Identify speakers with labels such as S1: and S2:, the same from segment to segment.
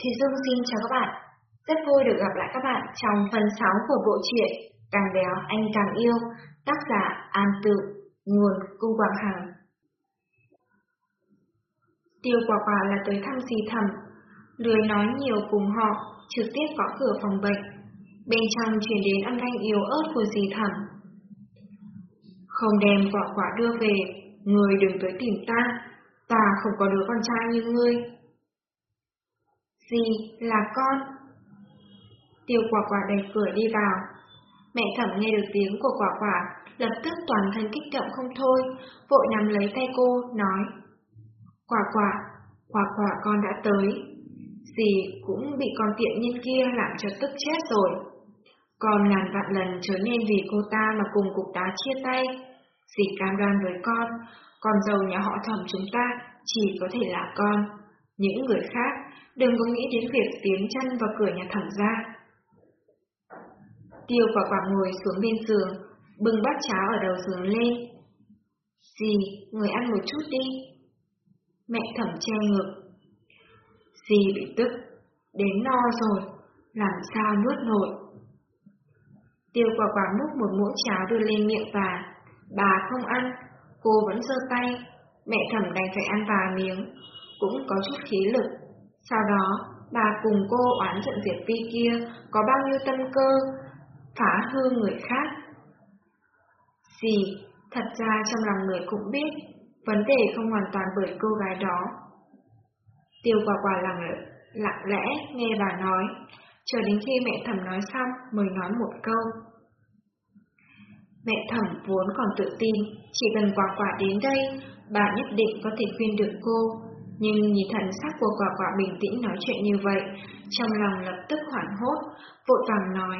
S1: Thì Dương xin chào các bạn. Rất vui được gặp lại các bạn trong phần 6 của bộ truyện Càng béo anh càng yêu, tác giả An Tự, nguồn Cung Quảng Hằng. Tiêu quả quả là tới thăm dì thẩm, lười nói nhiều cùng họ, trực tiếp gõ cửa phòng bệnh. Bên trong truyền đến âm thanh yếu ớt của dì thẩm. Không đem quả quả đưa về, người đừng tới tìm ta, ta không có đứa con trai như ngươi. Dì, là con. Tiêu quả quả đẩy cửa đi vào. Mẹ thẩm nghe được tiếng của quả quả, lập tức toàn thân kích động không thôi, vội nắm lấy tay cô, nói. Quả quả, quả quả con đã tới. Dì cũng bị con tiện nhân kia làm cho tức chết rồi. Con ngàn vạn lần trở nên vì cô ta mà cùng cục đá chia tay. Dì cam đoan với con, con giàu nhà họ thẩm chúng ta chỉ có thể là con. Những người khác đừng có nghĩ đến việc tiến chân vào cửa nhà thẩm ra. Tiêu quả quả ngồi xuống bên giường, bưng bát cháo ở đầu giường lên. Dì, người ăn một chút đi. Mẹ thẩm che ngực. Dì bị tức, đến no rồi, làm sao nuốt nổi. Tiêu quả quả múc một muỗng cháo đưa lên miệng và bà không ăn, cô vẫn giơ tay, mẹ thẩm đành phải ăn vài miếng, cũng có chút khí lực. Sau đó, bà cùng cô oán giận Diệp Vi kia có bao nhiêu tâm cơ, phá hư người khác. Gì, thật ra trong lòng người cũng biết, vấn đề không hoàn toàn bởi cô gái đó. Tiêu quả quả lặng, lặng lẽ nghe bà nói, chờ đến khi mẹ thẩm nói xong mới nói một câu. Mẹ thẩm vốn còn tự tin, chỉ cần quả quả đến đây, bà nhất định có thể khuyên được cô. Nhưng nhìn thần sắc của quả quả bình tĩnh nói chuyện như vậy, trong lòng lập tức hoảng hốt, vội vàng nói.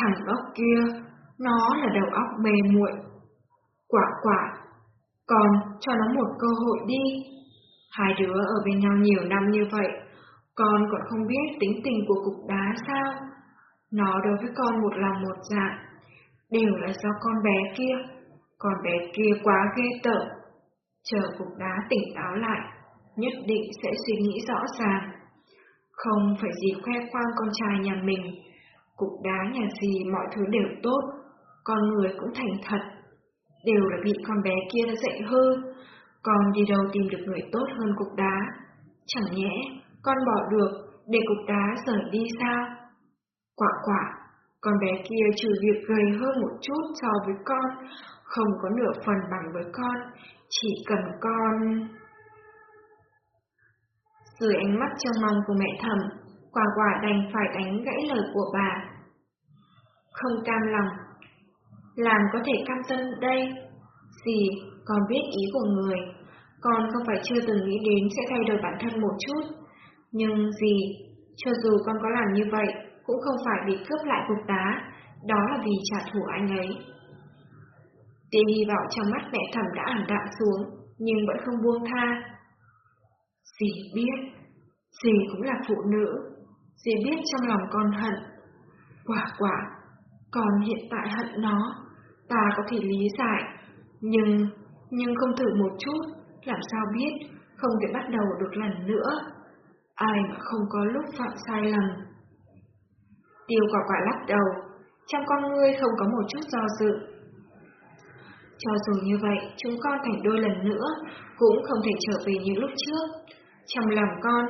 S1: Thằng ốc kia, nó là đầu óc mê muội. Quả quả, còn cho nó một cơ hội đi. Hai đứa ở bên nhau nhiều năm như vậy, con còn không biết tính tình của cục đá sao? Nó đối với con một lòng một dạ, đều là do con bé kia. Con bé kia quá ghê tởm. Chờ cục đá tỉnh táo lại, nhất định sẽ suy nghĩ rõ ràng. Không phải gì khoe khoang con trai nhà mình. Cục đá nhà gì mọi thứ đều tốt, con người cũng thành thật. Đều là bị con bé kia dạy hư, còn đi đâu tìm được người tốt hơn cục đá. Chẳng nhẽ con bỏ được để cục đá rời đi sao? Quả quả, con bé kia trừ việc gầy hơn một chút so với con, không có nửa phần bằng với con, chỉ cần con... Dưới ánh mắt trong mong của mẹ thầm, quả quả đành phải đánh gãy lời của bà. Không cam lòng. Làm có thể cam tâm đây. Gì, con biết ý của người. Con không phải chưa từng nghĩ đến sẽ thay đổi bản thân một chút. Nhưng gì, cho dù con có làm như vậy, cũng không phải bị cướp lại cục đá, đó là vì trả thù anh ấy. Tia hy vọng trong mắt mẹ thầm đã ảm đạm xuống, nhưng vẫn không buông tha. Dì biết, dì cũng là phụ nữ, dì biết trong lòng con hận. Quả quả, con hiện tại hận nó, ta có thể lý giải, nhưng, nhưng không thử một chút, làm sao biết, không thể bắt đầu được lần nữa. Ai mà không có lúc phạm sai lầm. Tiêu quả quả lắc đầu, trong con ngươi không có một chút do dự. Cho dù như vậy, chúng con thành đôi lần nữa, cũng không thể trở về như lúc trước. Trong lòng con,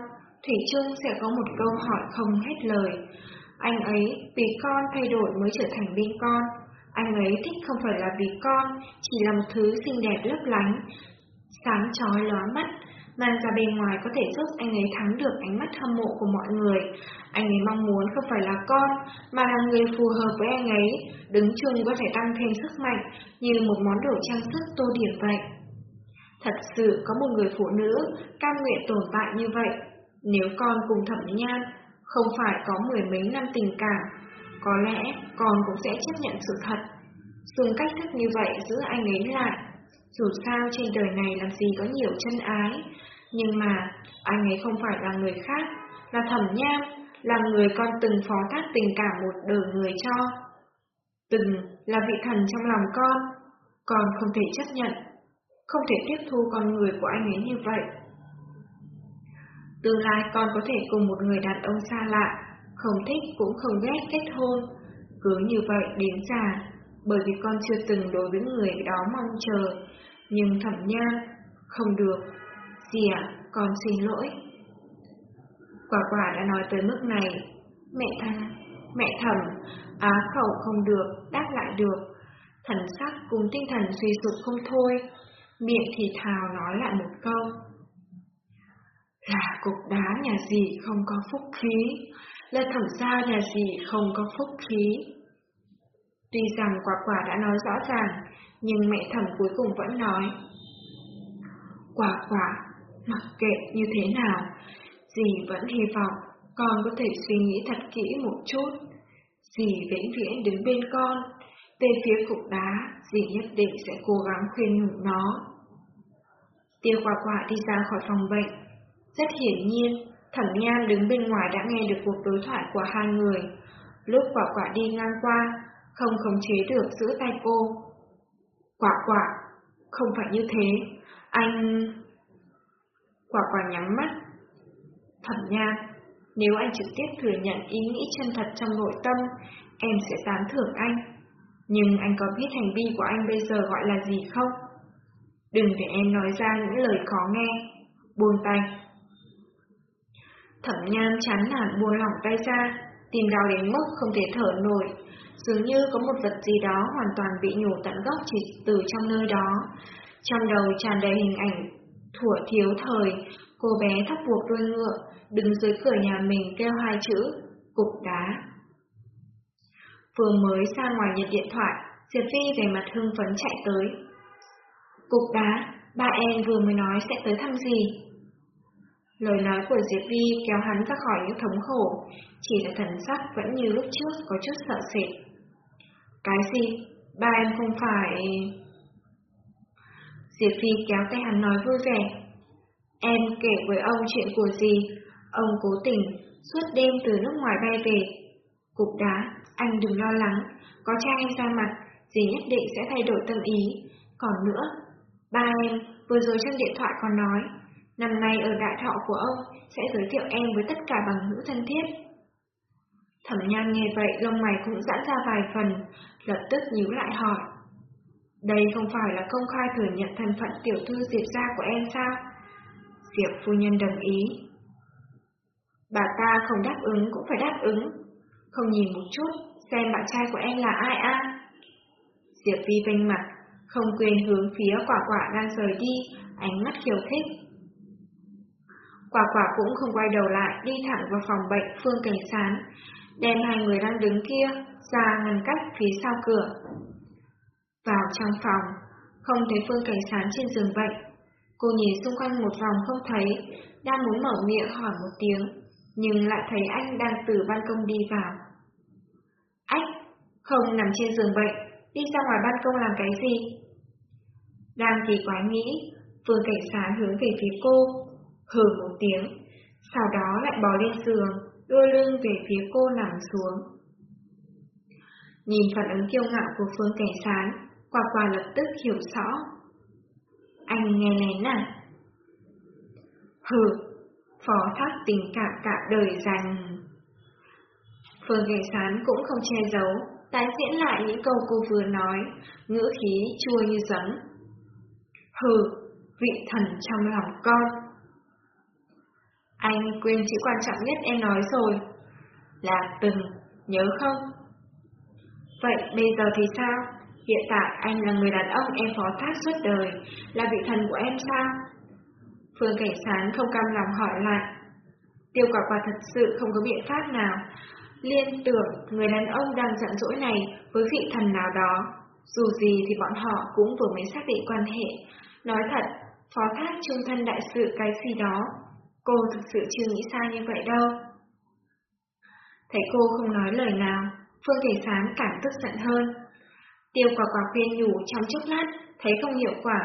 S1: Thủy Trung sẽ có một câu hỏi không hết lời. Anh ấy vì con thay đổi mới trở thành bên con. Anh ấy thích không phải là vì con, chỉ là một thứ xinh đẹp lấp lánh, sáng chói lóa mắt, mang ra bên ngoài có thể giúp anh ấy thắng được ánh mắt hâm mộ của mọi người. Anh ấy mong muốn không phải là con, mà là người phù hợp với anh ấy, đứng chung có thể tăng thêm sức mạnh, như một món đồ trang sức tô điểm vậy. Thật sự có một người phụ nữ cam nguyện tồn tại như vậy, nếu con cùng thẩm nhan, không phải có mười mấy năm tình cảm, có lẽ con cũng sẽ chấp nhận sự thật. Dùng cách thức như vậy giữ anh ấy lại. Dù sao trên đời này làm gì có nhiều chân ái, nhưng mà anh ấy không phải là người khác, là thẩm nham, là người con từng phó thác tình cảm một đời người cho. Từng là vị thần trong lòng con, con không thể chấp nhận, không thể tiếp thu con người của anh ấy như vậy. Tương lai con có thể cùng một người đàn ông xa lạ, không thích cũng không ghét kết hôn. Cứ như vậy đến già, bởi vì con chưa từng đối với người đó mong chờ. Nhưng thẩm nhan, không được. Dì ạ, con xin lỗi. Quả quả đã nói tới mức này. Mẹ tha, mẹ thẩm, á khẩu không được, đáp lại được. Thần sắc cùng tinh thần suy sụp không thôi. Miệng thì thào nói lại một câu. Là cục đá nhà gì không có phúc khí, là thẩm gia nhà gì không có phúc khí. Tuy rằng quả quả đã nói rõ ràng, nhưng mẹ thẩm cuối cùng vẫn nói. Quả quả, mặc kệ như thế nào, dì vẫn hy vọng con có thể suy nghĩ thật kỹ một chút. Dì vĩnh viễn đứng bên con, về phía cục đá, dì nhất định sẽ cố gắng khuyên nhủ nó. Tiêu quả quả đi ra khỏi phòng bệnh. Rất hiển nhiên, thẩm nhan đứng bên ngoài đã nghe được cuộc đối thoại của hai người. Lúc quả quả đi ngang qua, không khống chế được giữ tay cô. Quả quả, không phải như thế, anh... Quả quả nhắm mắt. Thẩm nha, nếu anh trực tiếp thừa nhận ý nghĩ chân thật trong nội tâm, em sẽ tán thưởng anh. Nhưng anh có biết hành vi của anh bây giờ gọi là gì không? Đừng để em nói ra những lời khó nghe. Buông tay. Thẩm nhan chán nản buông lỏng tay ra, tìm đau đến mức không thể thở nổi, dường như có một vật gì đó hoàn toàn bị nhổ tận gốc chỉ từ trong nơi đó. Trong đầu tràn đầy hình ảnh thủa thiếu thời, cô bé thắt buộc đuôi ngựa, đứng dưới cửa nhà mình kêu hai chữ, cục đá. Vừa mới ra ngoài nhận điện thoại, Diệp Phi về mặt hưng phấn chạy tới. Cục đá, ba em vừa mới nói sẽ tới thăm gì? Lời nói của Diệp Vi kéo hắn ra khỏi những thống khổ, chỉ là thần sắc vẫn như lúc trước có chút sợ sệt. Cái gì? Ba em không phải... Diệp Phi kéo tay hắn nói vui vẻ. Em kể với ông chuyện của gì? Ông cố tình, suốt đêm từ nước ngoài bay về. Cục đá, anh đừng lo lắng, có cha em ra mặt, dì nhất định sẽ thay đổi tâm ý. Còn nữa, ba em vừa rồi trong điện thoại còn nói, năm nay ở đại thọ của ông sẽ giới thiệu em với tất cả bằng hữu thân thiết. Thẩm nhan nghe vậy lông mày cũng giãn ra vài phần, lập tức nhíu lại hỏi. Đây không phải là công khai thừa nhận thân phận tiểu thư Diệp gia của em sao? Diệp phu nhân đồng ý. Bà ta không đáp ứng cũng phải đáp ứng. Không nhìn một chút, xem bạn trai của em là ai a? Diệp Vi vênh mặt, không quên hướng phía quả quả đang rời đi, ánh mắt khiêu khích. Quả quả cũng không quay đầu lại, đi thẳng vào phòng bệnh Phương Cảnh Sán, đem hai người đang đứng kia ra ngăn cách phía sau cửa. Vào trong phòng, không thấy Phương Cảnh Sán trên giường bệnh. Cô nhìn xung quanh một vòng không thấy, đang muốn mở miệng hỏi một tiếng, nhưng lại thấy anh đang từ ban công đi vào. Không nằm trên giường bệnh, đi ra ngoài ban công làm cái gì? Đang kỳ quái nghĩ, Phương Cảnh Sán hướng về phía cô, hừ một tiếng, sau đó lại bò lên giường, đưa lưng về phía cô nằm xuống. Nhìn phản ứng kiêu ngạo của Phương Cảnh Sán, Quả quả lập tức hiểu rõ. Anh nghe lén à? Hừ, phó thác tình cảm cả đời dành. Phương Cảnh Sán cũng không che giấu, tái diễn lại những câu cô vừa nói, ngữ khí chua như giấm. Hừ, vị thần trong lòng con. Anh quên chữ quan trọng nhất em nói rồi, là từng, nhớ không? Vậy bây giờ thì sao? Hiện tại anh là người đàn ông em phó thác suốt đời, là vị thần của em sao? Phương Cảnh Sán không cam lòng hỏi lại. Tiêu quả quả thật sự không có biện pháp nào. Liên tưởng người đàn ông đang giận dỗi này với vị thần nào đó. Dù gì thì bọn họ cũng vừa mới xác định quan hệ. Nói thật, phó thác trung thân đại sự cái gì đó. Cô thực sự chưa nghĩ sai như vậy đâu. Thấy cô không nói lời nào, Phương thể Sán càng tức giận hơn. Tiêu quả quả khuyên nhủ trong chốc lát, thấy không hiệu quả,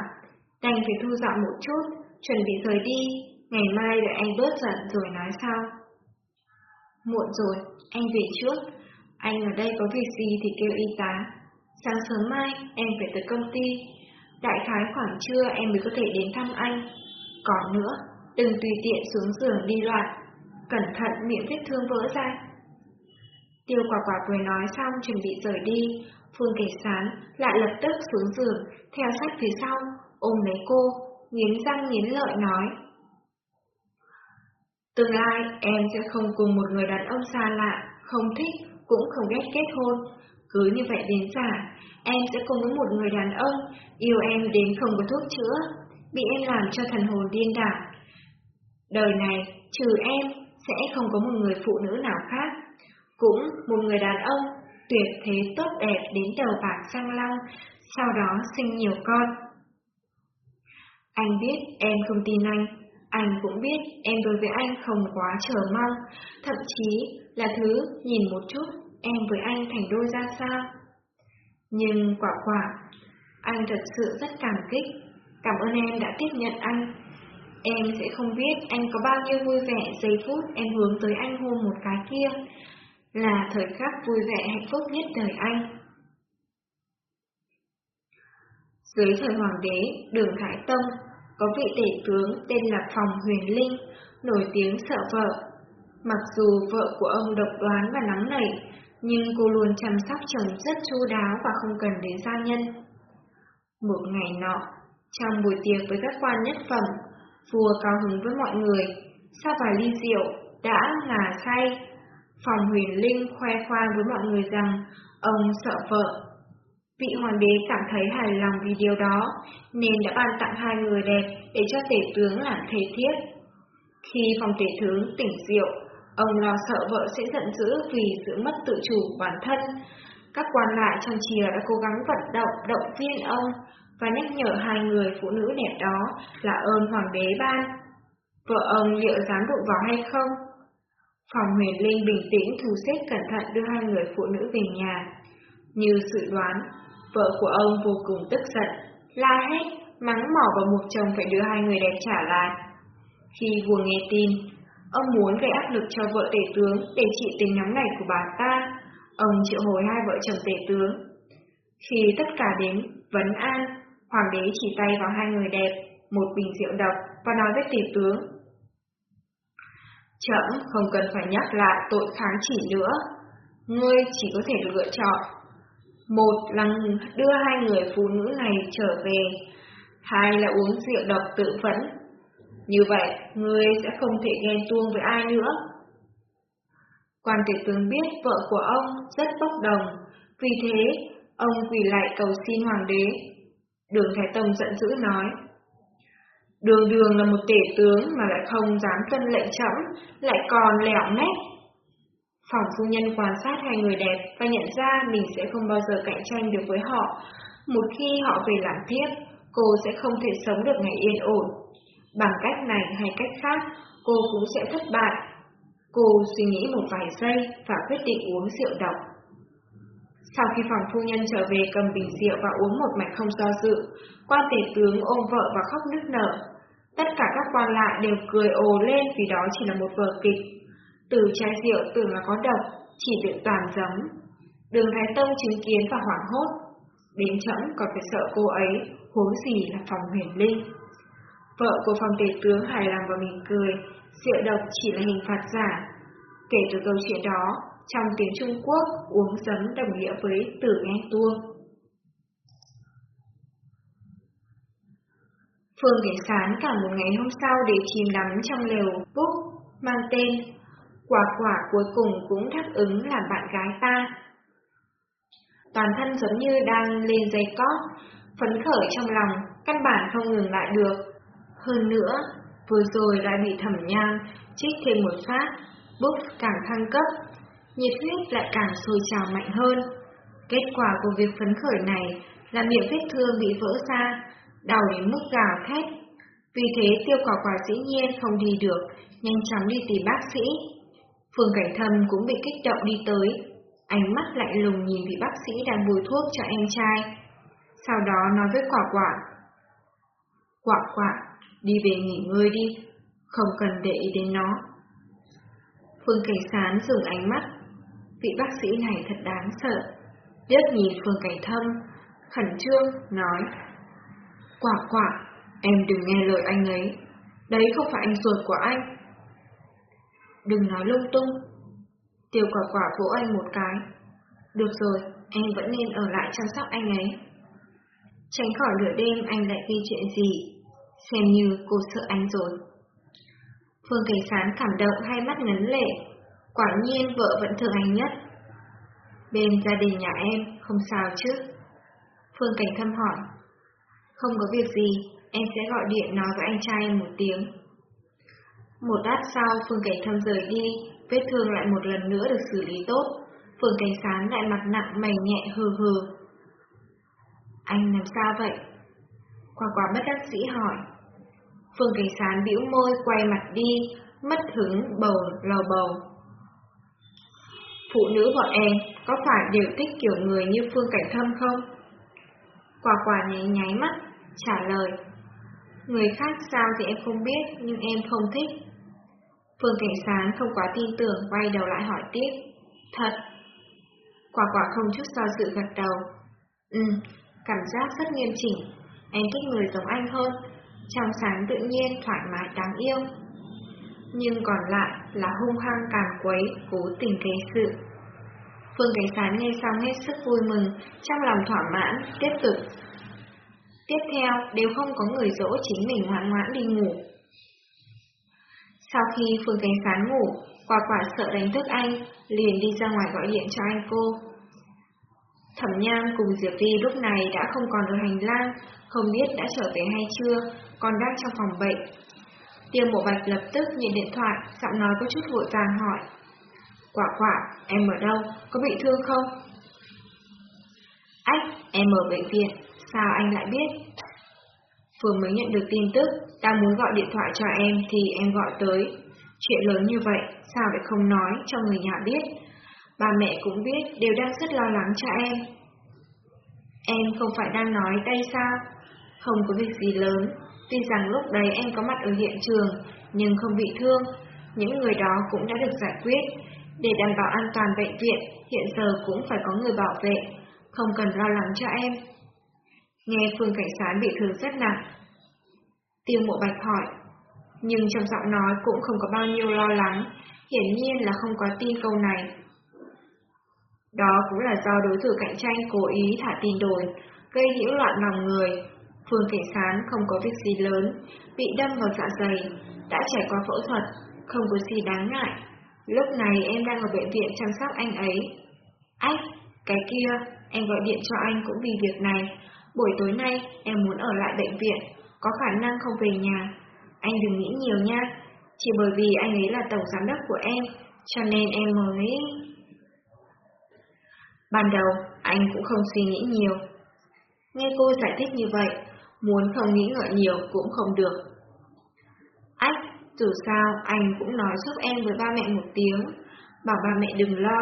S1: đành phải thu dọn một chút, chuẩn bị rời đi, ngày mai đợi anh bớt giận rồi nói sau. Muộn rồi, anh về trước, anh ở đây có việc gì thì kêu y tá. Sáng sớm mai em phải tới công ty, đại khái khoảng trưa em mới có thể đến thăm anh. Còn nữa, đừng tùy tiện xuống giường đi loạn, cẩn thận miệng vết thương vỡ ra. Tiêu quả quả cười nói xong chuẩn bị rời đi, Phương Kể Sán lại lập tức xuống giường, theo sát phía sau, ôm lấy cô, nghiến răng nghiến lợi nói. Tương lai em sẽ không cùng một người đàn ông xa lạ, không thích, cũng không ghét kết hôn. Cứ như vậy đến già, em sẽ cùng với một người đàn ông, yêu em đến không có thuốc chữa, bị em làm cho thần hồn điên đảo. Đời này, trừ em, sẽ không có một người phụ nữ nào khác. Cũng một người đàn ông, tuyệt thế tốt đẹp đến đầu bạc răng long, sau đó sinh nhiều con. Anh biết em không tin anh, anh cũng biết em đối với anh không quá chờ mong, thậm chí là thứ nhìn một chút em với anh thành đôi ra sao. Nhưng quả quả, anh thật sự rất cảm kích, cảm ơn em đã tiếp nhận anh. Em sẽ không biết anh có bao nhiêu vui vẻ giây phút em hướng tới anh hôn một cái kia, là thời khắc vui vẻ hạnh phúc nhất đời anh. Dưới thời hoàng đế, đường Thái Tông, có vị tể tướng tên là Phòng Huyền Linh, nổi tiếng sợ vợ. Mặc dù vợ của ông độc đoán và nóng nảy, nhưng cô luôn chăm sóc chồng rất chu đáo và không cần đến gia nhân. Một ngày nọ, trong buổi tiệc với các quan nhất phẩm, vua cao hứng với mọi người, sau vài ly rượu, đã ngả say. Phòng huyền linh khoe khoang với mọi người rằng ông sợ vợ. Vị hoàng đế cảm thấy hài lòng vì điều đó, nên đã ban tặng hai người đẹp để cho tể tướng làm thế thiếp. Khi phòng tể tướng tỉnh rượu, ông lo sợ vợ sẽ giận dữ vì sự mất tự chủ bản thân. Các quan lại trong chìa đã cố gắng vận động, động viên ông và nhắc nhở hai người phụ nữ đẹp đó là ơn hoàng đế ban. Vợ ông liệu dám đụng vào hay không? Phòng huyền linh bình tĩnh thu xếp cẩn thận đưa hai người phụ nữ về nhà. Như dự đoán, vợ của ông vô cùng tức giận, la hét, mắng mỏ vào một chồng phải đưa hai người đẹp trả lại. Khi vừa nghe tin, ông muốn gây áp lực cho vợ tể tướng để trị tình nóng này của bà ta. Ông triệu hồi hai vợ chồng tể tướng. Khi tất cả đến vấn an, hoàng đế chỉ tay vào hai người đẹp, một bình rượu độc và nói với tể tướng. Chậm không cần phải nhắc lại tội kháng chỉ nữa. Ngươi chỉ có thể lựa chọn. Một là đưa hai người phụ nữ này trở về, hai là uống rượu độc tự phẫn. Như vậy, người sẽ không thể ghen tuông với ai nữa. Quan tiểu tướng biết vợ của ông rất bốc đồng, vì thế ông quỳ lại cầu xin hoàng đế. Đường Thái Tông giận dữ nói, Đường đường là một tể tướng mà lại không dám tuân lệnh chậm, lại còn lẹo nét. Phòng phu nhân quan sát hai người đẹp và nhận ra mình sẽ không bao giờ cạnh tranh được với họ. Một khi họ về làm tiếp, cô sẽ không thể sống được ngày yên ổn. Bằng cách này hay cách khác, cô cũng sẽ thất bại. Cô suy nghĩ một vài giây và quyết định uống rượu độc. Sau khi phòng phu nhân trở về cầm bình rượu và uống một mạch không do dự, quan tể tướng ôm vợ và khóc nức nở. Tất cả các quan lại đều cười ồ lên vì đó chỉ là một vở kịch. Từ chai rượu tưởng là có độc, chỉ được toàn giống. Đường Thái Tông chứng kiến và hoảng hốt. Đến chậm còn phải sợ cô ấy, huống gì là phòng huyền linh. Vợ của phòng tể tướng hài lòng và mỉm cười, rượu độc chỉ là hình phạt giả. Kể từ câu chuyện đó, trong tiếng Trung Quốc, uống giấm đồng nghĩa với tử nghe tuông. Phương Thế Sán cả một ngày hôm sau để chìm đắm trong lều búc mang tên Quả quả cuối cùng cũng đáp ứng làm bạn gái ta. Toàn thân giống như đang lên dây cót, phấn khởi trong lòng, căn bản không ngừng lại được. Hơn nữa, vừa rồi lại bị thẩm nhang, trích thêm một phát, búc càng thăng cấp, nhiệt huyết lại càng sôi trào mạnh hơn. Kết quả của việc phấn khởi này là miệng vết thương bị vỡ ra, đau đến mức gào thét. Vì thế tiêu quả quả dĩ nhiên không đi được, nhanh chóng đi tìm bác sĩ. Phương Cảnh Thâm cũng bị kích động đi tới, ánh mắt lạnh lùng nhìn vị bác sĩ đang bôi thuốc cho em trai. Sau đó nói với quả quả. Quả quả, đi về nghỉ ngơi đi, không cần để ý đến nó. Phương Cảnh Sán dừng ánh mắt, vị bác sĩ này thật đáng sợ. Liếc nhìn Phương Cảnh Thâm, khẩn trương, nói. Quả quả, em đừng nghe lời anh ấy. Đấy không phải anh ruột của anh. Đừng nói lung tung. tiểu quả quả vỗ anh một cái. Được rồi, em vẫn nên ở lại chăm sóc anh ấy. Tránh khỏi nửa đêm anh lại ghi chuyện gì. Xem như cô sợ anh rồi. Phương Cảnh Sán cảm động hai mắt ngấn lệ. Quả nhiên vợ vẫn thương anh nhất. Bên gia đình nhà em không sao chứ? Phương Cảnh Thâm hỏi. Không có việc gì, em sẽ gọi điện nói với anh trai em một tiếng. Một lát sau Phương Cảnh Thâm rời đi, vết thương lại một lần nữa được xử lý tốt. Phương Cảnh Sán lại mặt nặng mày nhẹ hừ hừ. Anh làm sao vậy? Quả quả bất đắc dĩ hỏi. Phương Cảnh Sán bĩu môi quay mặt đi, mất hứng bầu lầu bầu. Phụ nữ bọn em có phải đều thích kiểu người như Phương Cảnh Thâm không? Quả quả nháy nháy mắt, trả lời. Người khác sao thì em không biết, nhưng em không thích. Phương Cảnh Sán không quá tin tưởng, quay đầu lại hỏi tiếp. Thật. Quả quả không chút do dự gật đầu. Ừ, cảm giác rất nghiêm chỉnh. Em thích người giống anh hơn. Trong sáng tự nhiên, thoải mái đáng yêu. Nhưng còn lại là hung hăng càng quấy, cố tình gây sự. Phương Cảnh Sán nghe xong hết sức vui mừng, trong lòng thỏa mãn, tiếp tục. Tiếp theo, đều không có người dỗ chính mình ngoan ngoãn đi ngủ. Sau khi Phương Cảnh Sán ngủ, quả quả sợ đánh thức anh, liền đi ra ngoài gọi điện cho anh cô. Thẩm Nham cùng Diệp Vi lúc này đã không còn ở hành lang, không biết đã trở về hay chưa, còn đang trong phòng bệnh. Tiêu Mộ Bạch lập tức nhận điện thoại, giọng nói có chút vội vàng hỏi. Quả quả, em ở đâu, có bị thương không? Ách, em ở bệnh viện, sao anh lại biết? Vừa mới nhận được tin tức, đang muốn gọi điện thoại cho em thì em gọi tới. Chuyện lớn như vậy, sao lại không nói cho người nhà biết? Ba mẹ cũng biết, đều đang rất lo lắng cho em. Em không phải đang nói đây sao? Không có việc gì lớn, tuy rằng lúc đấy em có mặt ở hiện trường, nhưng không bị thương. Những người đó cũng đã được giải quyết. Để đảm bảo an toàn bệnh viện, hiện giờ cũng phải có người bảo vệ, không cần lo lắng cho em. Nghe Phương Cảnh Sán bị thương rất nặng. Tiêu mộ bạch hỏi, nhưng trong giọng nói cũng không có bao nhiêu lo lắng, hiển nhiên là không có tin câu này. Đó cũng là do đối thủ cạnh tranh cố ý thả tin đồn, gây nhiễu loạn lòng người. Phương Cảnh Sán không có việc gì lớn, bị đâm vào dạ dày, đã trải qua phẫu thuật, không có gì đáng ngại. Lúc này em đang ở bệnh viện chăm sóc anh ấy. Ách, cái kia, em gọi điện cho anh cũng vì việc này. Buổi tối nay em muốn ở lại bệnh viện, có khả năng không về nhà. Anh đừng nghĩ nhiều nha, chỉ bởi vì anh ấy là tổng giám đốc của em, cho nên em mới... Ban đầu, anh cũng không suy nghĩ nhiều. Nghe cô giải thích như vậy, muốn không nghĩ ngợi nhiều cũng không được. Ách, dù sao anh cũng nói giúp em với ba mẹ một tiếng, bảo ba mẹ đừng lo,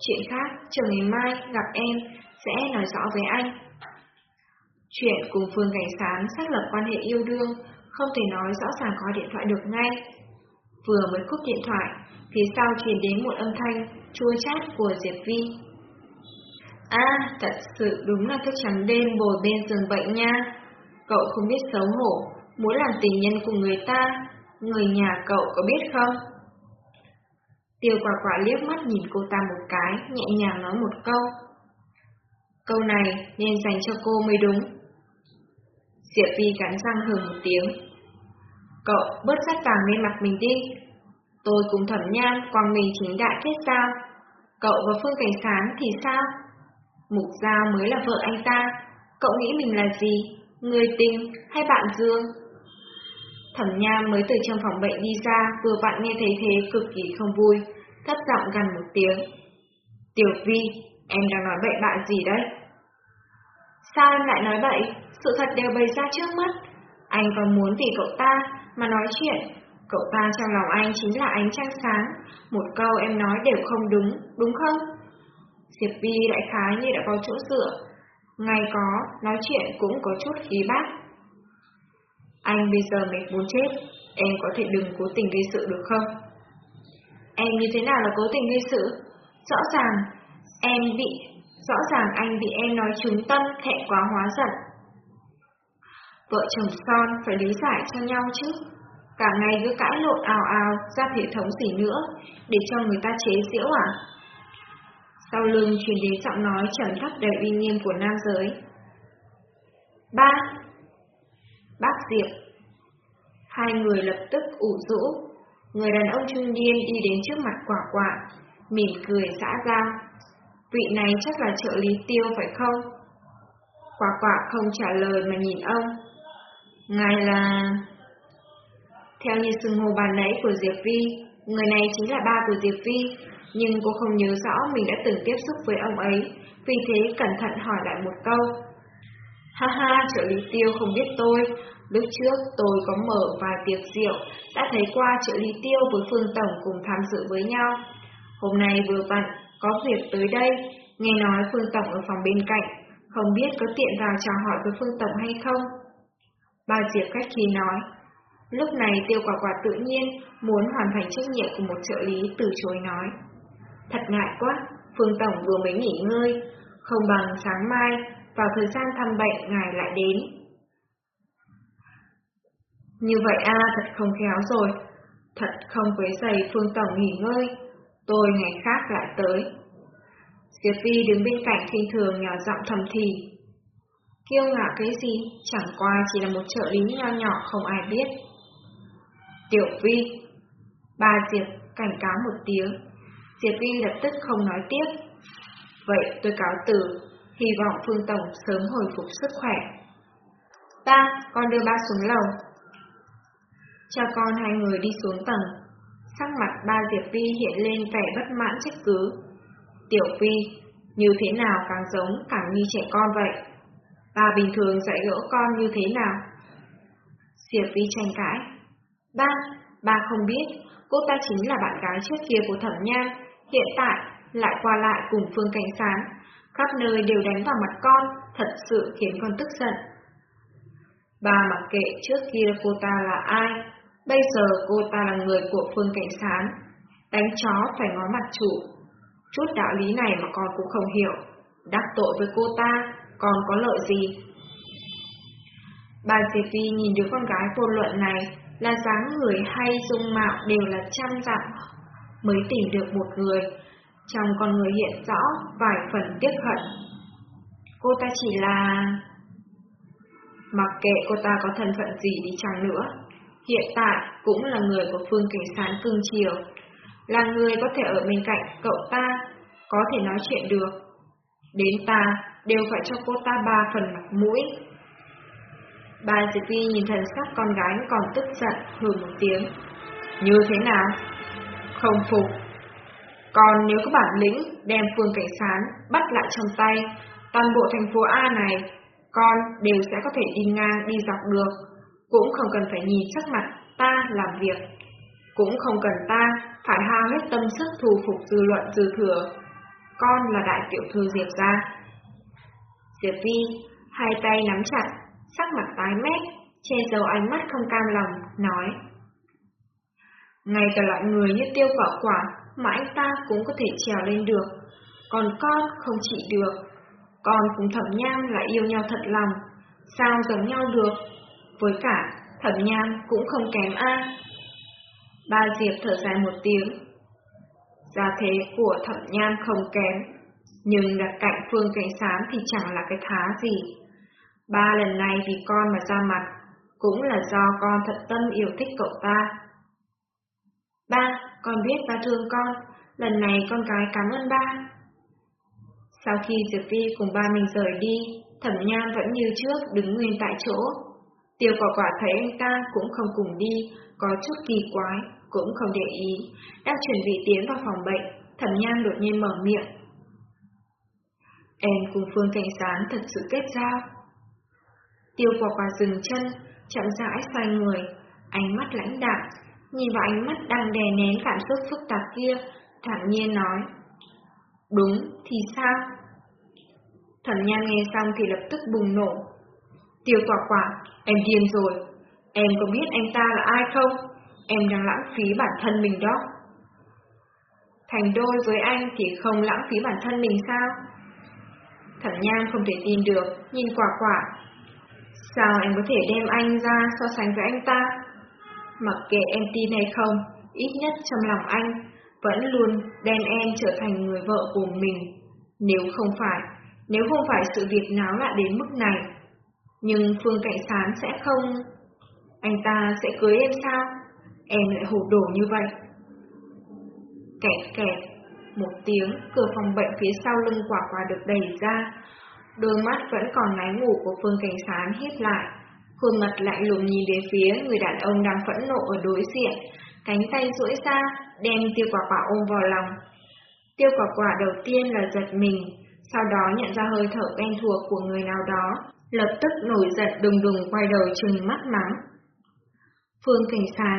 S1: chuyện khác chờ ngày mai gặp em sẽ nói rõ với anh. Chuyện cùng Phương Cảnh Sán xác lập quan hệ yêu đương, không thể nói rõ ràng có điện thoại được ngay. Vừa mới cúp điện thoại, phía sau truyền đến một âm thanh chua chát của Diệp Vi. À, thật sự đúng là thức trắng đêm bồi bên giường bệnh nha. Cậu không biết xấu hổ, muốn làm tình nhân của người ta, người nhà cậu có biết không? Tiêu quả quả liếc mắt nhìn cô ta một cái, nhẹ nhàng nói một câu. Câu này nên dành cho cô mới đúng. Diệp Vi cắn răng hừ một tiếng. Cậu bớt sát vàng lên mặt mình đi. Tôi cùng thẩm nham quang mình chính đại kết giao. Cậu và Phương Cảnh Sán thì sao? Mục Giao mới là vợ anh ta. Cậu nghĩ mình là gì? Người tình hay bạn dương? Thẩm Nham mới từ trong phòng bệnh đi ra, vừa vặn nghe thấy thế cực kỳ không vui, thất giọng gần một tiếng. Tiểu Vi, em đang nói bậy bạn gì đấy? Sao em lại nói bậy? Sự thật đều bày ra trước mắt. Anh còn muốn vì cậu ta mà nói chuyện. Cậu ta trong lòng anh chính là ánh trăng sáng. Một câu em nói đều không đúng, đúng không? Diệp Vi đại khái như đã có chỗ dựa. Ngay có, nói chuyện cũng có chút khí bác. Anh bây giờ mệt muốn chết, em có thể đừng cố tình gây sự được không? Em như thế nào là cố tình gây sự? Rõ ràng, em bị, rõ ràng anh bị em nói trúng tâm, thẹn quá hóa giận. Vợ chồng son phải lý giải cho nhau chứ. Cả ngày cứ cãi lộn ào ào ra hệ thống gì nữa, để cho người ta chế giễu à? Sau lưng truyền đến giọng nói trầm thấp đầy uy nghiêm của nam giới. Ba! Bác Diệp! Hai người lập tức ủ rũ. Người đàn ông trung niên đi đến trước mặt quả quả, mỉm cười xã giao. Vị này chắc là trợ lý tiêu phải không? Quả quả không trả lời mà nhìn ông. Ngài là... Theo như xưng hô bàn nãy của Diệp Vi, người này chính là ba của Diệp Vi, nhưng cô không nhớ rõ mình đã từng tiếp xúc với ông ấy, vì thế cẩn thận hỏi lại một câu. Ha ha, trợ lý tiêu không biết tôi, lúc trước tôi có mở vài tiệc rượu, đã thấy qua trợ lý tiêu với Phương Tổng cùng tham dự với nhau. Hôm nay vừa bận, có việc tới đây, nghe nói Phương Tổng ở phòng bên cạnh, không biết có tiện vào chào hỏi với Phương Tổng hay không? Ba Diệp khách khí nói. Lúc này tiêu quả quả tự nhiên muốn hoàn thành trách nhiệm của một trợ lý từ chối nói. Thật ngại quá, Phương Tổng vừa mới nghỉ ngơi, không bằng sáng mai, vào thời gian thăm bệnh ngài lại đến. Như vậy a thật không khéo rồi, thật không quấy giày Phương Tổng nghỉ ngơi, tôi ngày khác lại tới. Diệp Vi đứng bên cạnh khinh thường nhỏ giọng thầm thì. Kiêu ngạo cái gì, chẳng qua chỉ là một trợ lý nho nhỏ không ai biết. Tiểu Vi, ba Diệp cảnh cáo một tiếng, Diệp Vi lập tức không nói tiếp. Vậy tôi cáo từ, hy vọng Phương Tổng sớm hồi phục sức khỏe. Ta, con đưa ba xuống lầu. Cho con hai người đi xuống tầng. Sắc mặt ba Diệp Vi hiện lên vẻ bất mãn trách cứ. Tiểu Vi, như thế nào càng giống càng như trẻ con vậy? Bà bình thường dạy dỗ con như thế nào? Diệp vi tranh cãi. Ba, ba không biết, cô ta chính là bạn gái trước kia của thẩm nham, hiện tại lại qua lại cùng Phương Cảnh Sáng, khắp nơi đều đánh vào mặt con, thật sự khiến con tức giận. Ba mặc kệ trước kia cô ta là ai, bây giờ cô ta là người của Phương Cảnh Sáng, đánh chó phải ngó mặt chủ, Chút đạo lý này mà con cũng không hiểu. Đắc tội với cô ta, còn có lợi gì? Bà Diệp Vi nhìn đứa con gái vô luận này là dáng người hay dung mạo đều là trăm dặm mới tìm được một người. Trong con người hiện rõ vài phần tiếc hận. Cô ta chỉ là... Mặc kệ cô ta có thân phận gì đi chăng nữa, hiện tại cũng là người của phương cảnh sán cương chiều, là người có thể ở bên cạnh cậu ta, có thể nói chuyện được. Đến ta, đều phải cho cô ta ba phần mặt mũi. Bà Diệp Vi nhìn thần sắc con gái còn tức giận, hừ một tiếng. Như thế nào? Không phục. Còn nếu có bản lĩnh đem phương cảnh sán bắt lại trong tay, toàn bộ thành phố A này, con đều sẽ có thể đi ngang đi dọc được, cũng không cần phải nhìn sắc mặt ta làm việc. Cũng không cần ta phải hao hết tâm sức thù phục dư luận dư thừa. Con là đại tiểu thư Diệp gia. Diệp Vi, hai tay nắm chặt, sắc mặt tái mét, che giấu ánh mắt không cam lòng, nói. Ngay cả loại người như tiêu quả quả mà anh ta cũng có thể trèo lên được, còn con không chỉ được. Con cùng thẩm nham là yêu nhau thật lòng, sao giống nhau được? Với cả, thẩm nham cũng không kém a. Ba Diệp thở dài một tiếng. Gia thế của thẩm Nham không kém, nhưng đặt cạnh phương cảnh sám thì chẳng là cái thá gì. Ba lần này vì con mà ra mặt, cũng là do con thật tâm yêu thích cậu ta. Ba, con biết ba thương con, lần này con gái cảm ơn ba. Sau khi Diệp Vi cùng ba mình rời đi, thẩm nhan vẫn như trước đứng nguyên tại chỗ. Tiêu quả quả thấy anh ta cũng không cùng đi, có chút kỳ quái, cũng không để ý, đang chuẩn bị tiến vào phòng bệnh, thẩm nhan đột nhiên mở miệng. Em cùng Phương Cảnh Sán thật sự kết giao. Tiêu quả quả dừng chân, chậm rãi xoay người, ánh mắt lãnh đạm, nhìn vào ánh mắt đang đè nén cảm xúc phức tạp kia, thản nhiên nói. Đúng, thì sao? Thẩm nhan nghe xong thì lập tức bùng nổ. Tiêu quả quả, em điên rồi. Em có biết anh ta là ai không? em đang lãng phí bản thân mình đó. Thành đôi với anh thì không lãng phí bản thân mình sao? Thằng Nham không thể tin được, nhìn quả quả. Sao em có thể đem anh ra so sánh với anh ta? Mặc kệ em tin hay không, ít nhất trong lòng anh, vẫn luôn đem em trở thành người vợ của mình. Nếu không phải, nếu không phải sự việc náo loạn đến mức này, nhưng Phương Cảnh Sán sẽ không... Anh ta sẽ cưới em sao? Em lại hồ đồ như vậy. Kẹt kẹt, một tiếng, cửa phòng bệnh phía sau lưng quả quả được đẩy ra. Đôi mắt vẫn còn nái ngủ của Phương Cảnh Sán hít lại. Khuôn mặt lạnh lùng nhìn về phía người đàn ông đang phẫn nộ ở đối diện, cánh tay duỗi ra, đem tiêu quả quả ôm vào lòng. Tiêu quả quả đầu tiên là giật mình, sau đó nhận ra hơi thở quen thuộc của người nào đó, lập tức nổi giận đùng đùng quay đầu trừng mắt mắng. Phương Cảnh Sán,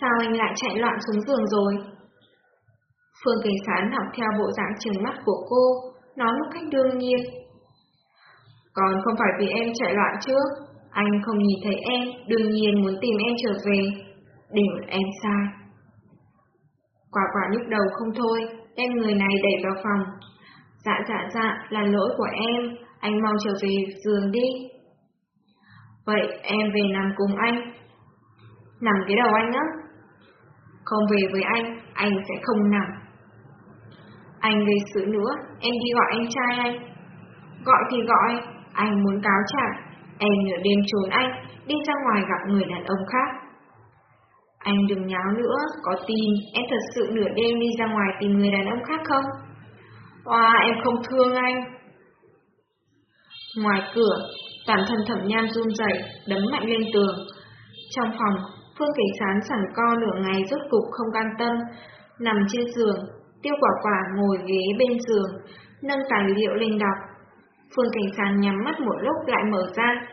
S1: sao anh lại chạy loạn xuống giường rồi? Phương Kỳ Sán học theo bộ dạng trừng mắt của cô, nói một cách đương nhiên. Còn không phải vì em chạy loạn trước, anh không nhìn thấy em, đương nhiên muốn tìm em trở về. Đều em sai. Quả quả nhức đầu không thôi, đem người này đẩy vào phòng. Dạ dạ dạ, là lỗi của em, anh mau trở về giường đi. Vậy em về nằm cùng anh. Nằm cái đầu anh á? Không về với anh, anh sẽ không nằm. Anh gây sự nữa, em đi gọi anh trai anh. Gọi thì gọi, anh muốn cáo trạng, em nửa đêm trốn anh, đi ra ngoài gặp người đàn ông khác. Anh đừng nháo nữa, có tin em thật sự nửa đêm đi ra ngoài tìm người đàn ông khác không? Wow, em không thương anh. Ngoài cửa, toàn thân thẩm nham run rẩy, đấm mạnh lên tường. Trong phòng, Phương Cảnh Sán sẵn co nửa ngày rốt cục không can tâm, nằm trên giường, tiêu quả quả ngồi ghế bên giường, nâng tài liệu lên đọc. Phương Cảnh Sán nhắm mắt một lúc lại mở ra.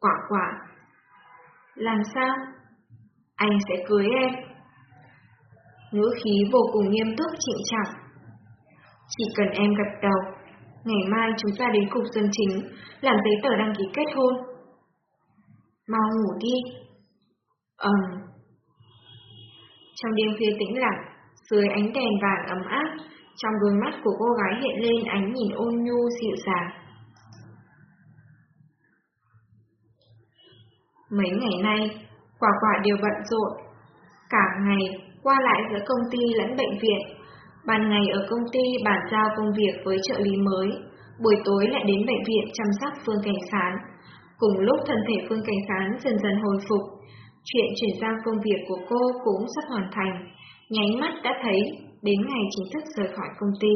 S1: Quả quả. Làm sao? Anh sẽ cưới em. Ngữ khí vô cùng nghiêm túc trịnh trọng. Chỉ cần em gật đầu, ngày mai chúng ta đến cục dân chính, làm giấy tờ đăng ký kết hôn. Mau ngủ đi. Ừm. Trong đêm khuya tĩnh lặng, dưới ánh đèn vàng ấm áp, trong đôi mắt của cô gái hiện lên ánh nhìn ôn nhu dịu dàng. Mấy ngày nay, quả quả đều bận rộn. Cả ngày, qua lại giữa công ty lẫn bệnh viện, Ban ngày ở công ty bàn giao công việc với trợ lý mới, buổi tối lại đến bệnh viện chăm sóc Phương Cảnh Sán. Cùng lúc thân thể Phương Cảnh Sán dần dần hồi phục, chuyện chuyển giao công việc của cô cũng sắp hoàn thành, nháy mắt đã thấy đến ngày chính thức rời khỏi công ty.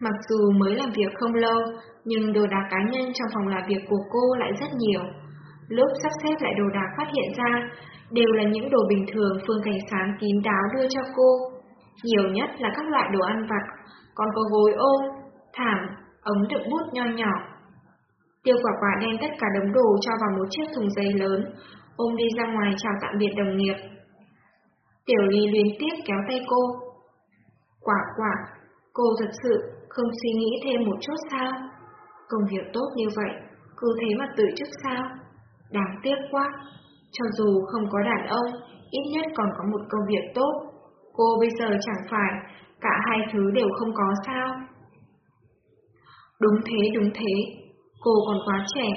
S1: Mặc dù mới làm việc không lâu, nhưng đồ đạc cá nhân trong phòng làm việc của cô lại rất nhiều. Lúc sắp xếp lại đồ đạc phát hiện ra, đều là những đồ bình thường Phương Cảnh sáng kín đáo đưa cho cô nhiều nhất là các loại đồ ăn vặt, còn có gối ôm, thảm, ống đựng bút nho nhỏ. Tiêu quả quả đem tất cả đống đồ cho vào một chiếc thùng giấy lớn, ôm đi ra ngoài chào tạm biệt đồng nghiệp. Tiểu Ly liên tiếp kéo tay cô. Quả quả, cô thật sự không suy nghĩ thêm một chút sao? Công việc tốt như vậy, cứ thế mà tự chức sao? Đáng tiếc quá, cho dù không có đàn ông, ít nhất còn có một công việc tốt. Cô bây giờ chẳng phải cả hai thứ đều không có sao? Đúng thế, đúng thế. Cô còn quá trẻ,